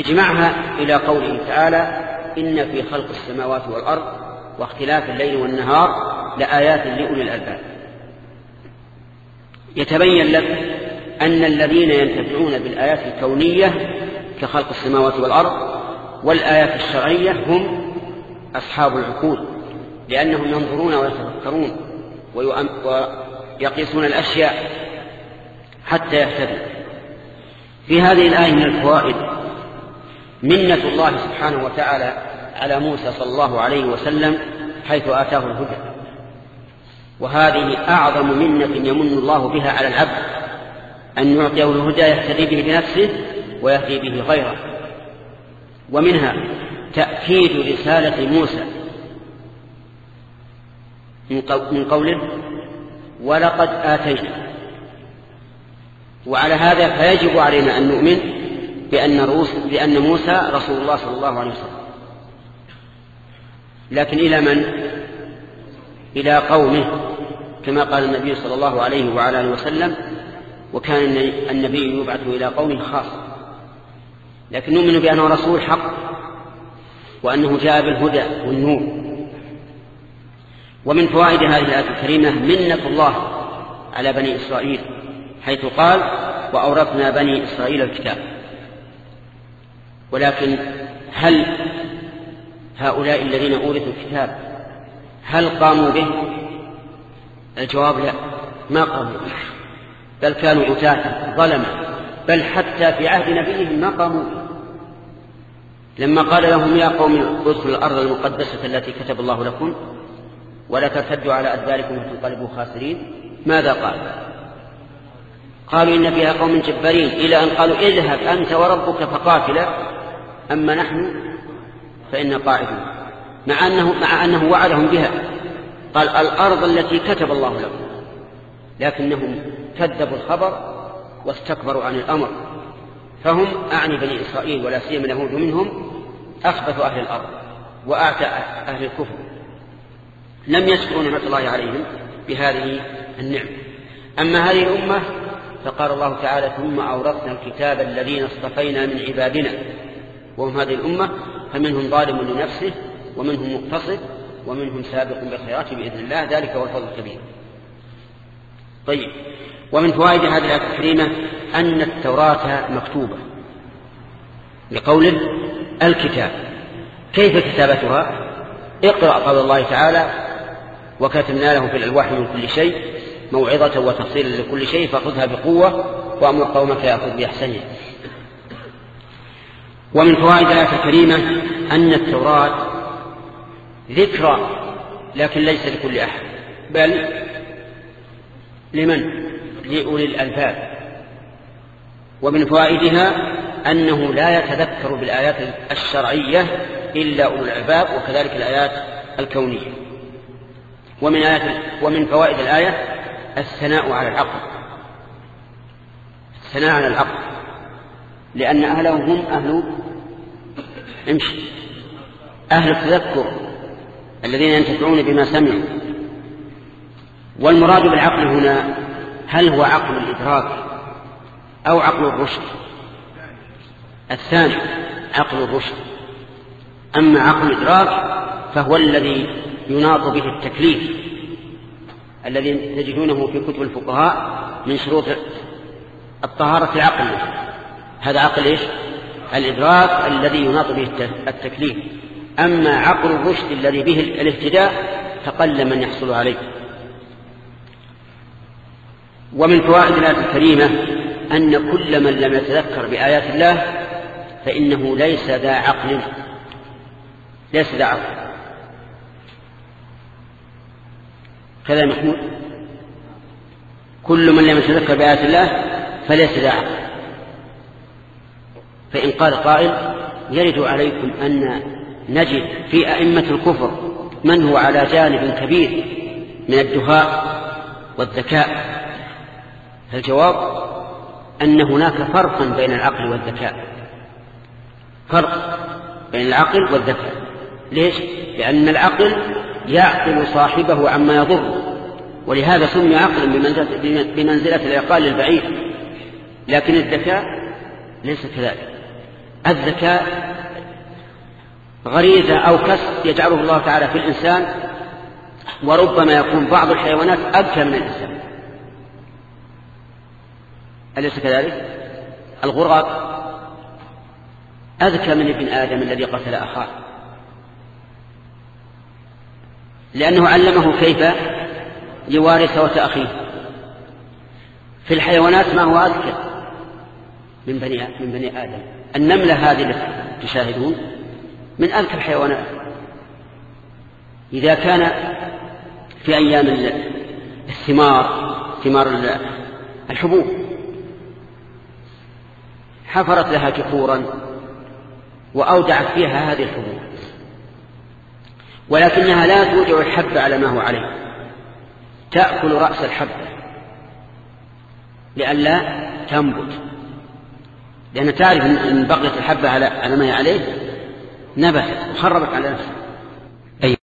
Speaker 1: اجمعها إلى قوله تعالى إن في خلق السماوات والأرض واختلاف الليل والنهار لآيات لأولي الألباب. يتبين لك أن الذين ينتفعون بالآيات الكونية كخلق السماوات والأرض والآيات الشرعية هم أصحاب العقول لأنهم ينظرون ويتفكرون ويقيسون الأشياء حتى يهتدوا. في هذه الآية من الفوائد. منة الله سبحانه وتعالى على موسى صلى الله عليه وسلم حيث آتاه الهدى. وهذه أعظم منة يمن الله بها على العبد أن يعطيه الهدى يهتدي به بنفسه ويهدي به غيره. ومنها تأكيد رسالة موسى من قوله ولقد آتيت وعلى هذا فيجب علينا أن نؤمن بأن, بأن موسى رسول الله صلى الله عليه وسلم. لكن إلى من؟ إلى قومه كما قال النبي صلى الله عليه وعلى آله وسلم وكان النبي يبعث إلى قوم خاص. لكن نؤمن بأنه رسول حق وأنه جاء بالهدى والنور. ومن فوائد هذه الآية الكريمة منة الله على بني إسرائيل حيث قال وأورثنا بني إسرائيل الكتاب ولكن هل هؤلاء الذين أورثوا الكتاب هل قاموا به؟ الجواب لا ما قاموا به بل كانوا عتاة ظلما بل حتى في عهد نبيهم ما قاموا به. لما قال لهم يا قوم ادخلوا الأرض المقدسة التي كتب الله لكم ولا ترتدوا على أدباركم وتنقلبوا خاسرين ماذا قال؟ قالوا إن فيها قوم جبارين إلى أن قالوا اذهب أنت وربك فقاتلا أما نحن فإنا قاعدون مع أنه, مع أنه وعدهم بها. قال الأرض التي كتب الله لكم لكنهم كذبوا الخبر واستكبروا عن الأمر. فهم أعني بني إسرائيل ولا سيما اليهود منهم أخبث أهل الأرض وأعتى أهل الكفر. لم يشكروا نعمة الله عليهم بهذه النعمة. أما هذه الأمة فقال الله تعالى ثم أورثنا الكتاب الذين اصطفينا من عبادنا وهم هذه الأمة فمنهم ظالم لنفسه ومنهم مقتصد ومنهم سابق بالخيرات بإذن الله ذلك هو الفضل الكبير. طيب. ومن فوائد هذه الآية الكريمة أن التوراة مكتوبة لقوله الكتاب. كيف كتابتها؟ اقرأ قول الله تعالى وكتبنا له في الألواح من كل شيء موعظة وتفصيلا لكل شيء فخذها بقوة وأمر قومك يأخذ بأحسنها ومن فوائد الآية الكريمة أن التوراة ذكرى لكن ليس لكل أحد. بل لمن؟ لأولي الألباب. ومن فوائدها أنه لا يتذكر بالآيات الشرعية إلا أولو الألباب وكذلك الآيات الكونية. ومن, آيات ومن فوائد الآية الثناء على العقل. الثناء على العقل. لأن أهله هم أهل امشي أهل التذكر الذين ينتفعون بما سمعوا. والمراد بالعقل هنا هل هو عقل الإدراك أو عقل الرشد؟ الثاني عقل الرشد. أما عقل الإدراك فهو الذي يناط به التكليف الذي تجدونه في كتب الفقهاء من شروط الطهارة العقل هذا عقل إيش؟ الإدراك الذي يناط به التكليف. أما عقل الرشد الذي به الاهتداء فقل من يحصل عليه. ومن فوائد الآية الكريمة أن كل من لم يتذكر بآيات الله فإنه ليس ذا عقل. ليس ذا عقل. كذا محمود. كل من لم يتذكر بآيات الله فليس ذا عقل. فإن قال قائل يرد عليكم أن نجد في أئمة الكفر من هو على جانب كبير من الدهاء والذكاء. الجواب أن هناك فرقا بين العقل والذكاء. فرق بين العقل والذكاء. ليش؟ لأن العقل يعقل صاحبه عما يضر ولهذا سمي عقلا بمنزلة العقال البعيد. لكن الذكاء ليس كذلك. الذكاء غريزة أو كسب يجعله الله تعالى في الإنسان وربما يكون بعض الحيوانات أذكى من الإنسان. أليس كذلك؟ الغراب أذكى من ابن آدم الذي قتل أخاه. لأنه علمه كيف يواري سوة أخيه في الحيوانات ما هو أذكى من بني من بني آدم. النملة هذه التي تشاهدون من أذكى الحيوانات. إذا كان في أيام الثمار ثمار الحبوب حفرت لها جحورا وأودعت فيها هذه الحبوب ولكنها لا توجع الحب على ما هو عليه. تأكل رأس الحبة لئلا تنبت. لأن تعرف أن بقيت الحبة على ما هي عليه نبتت وخربت على نفسها.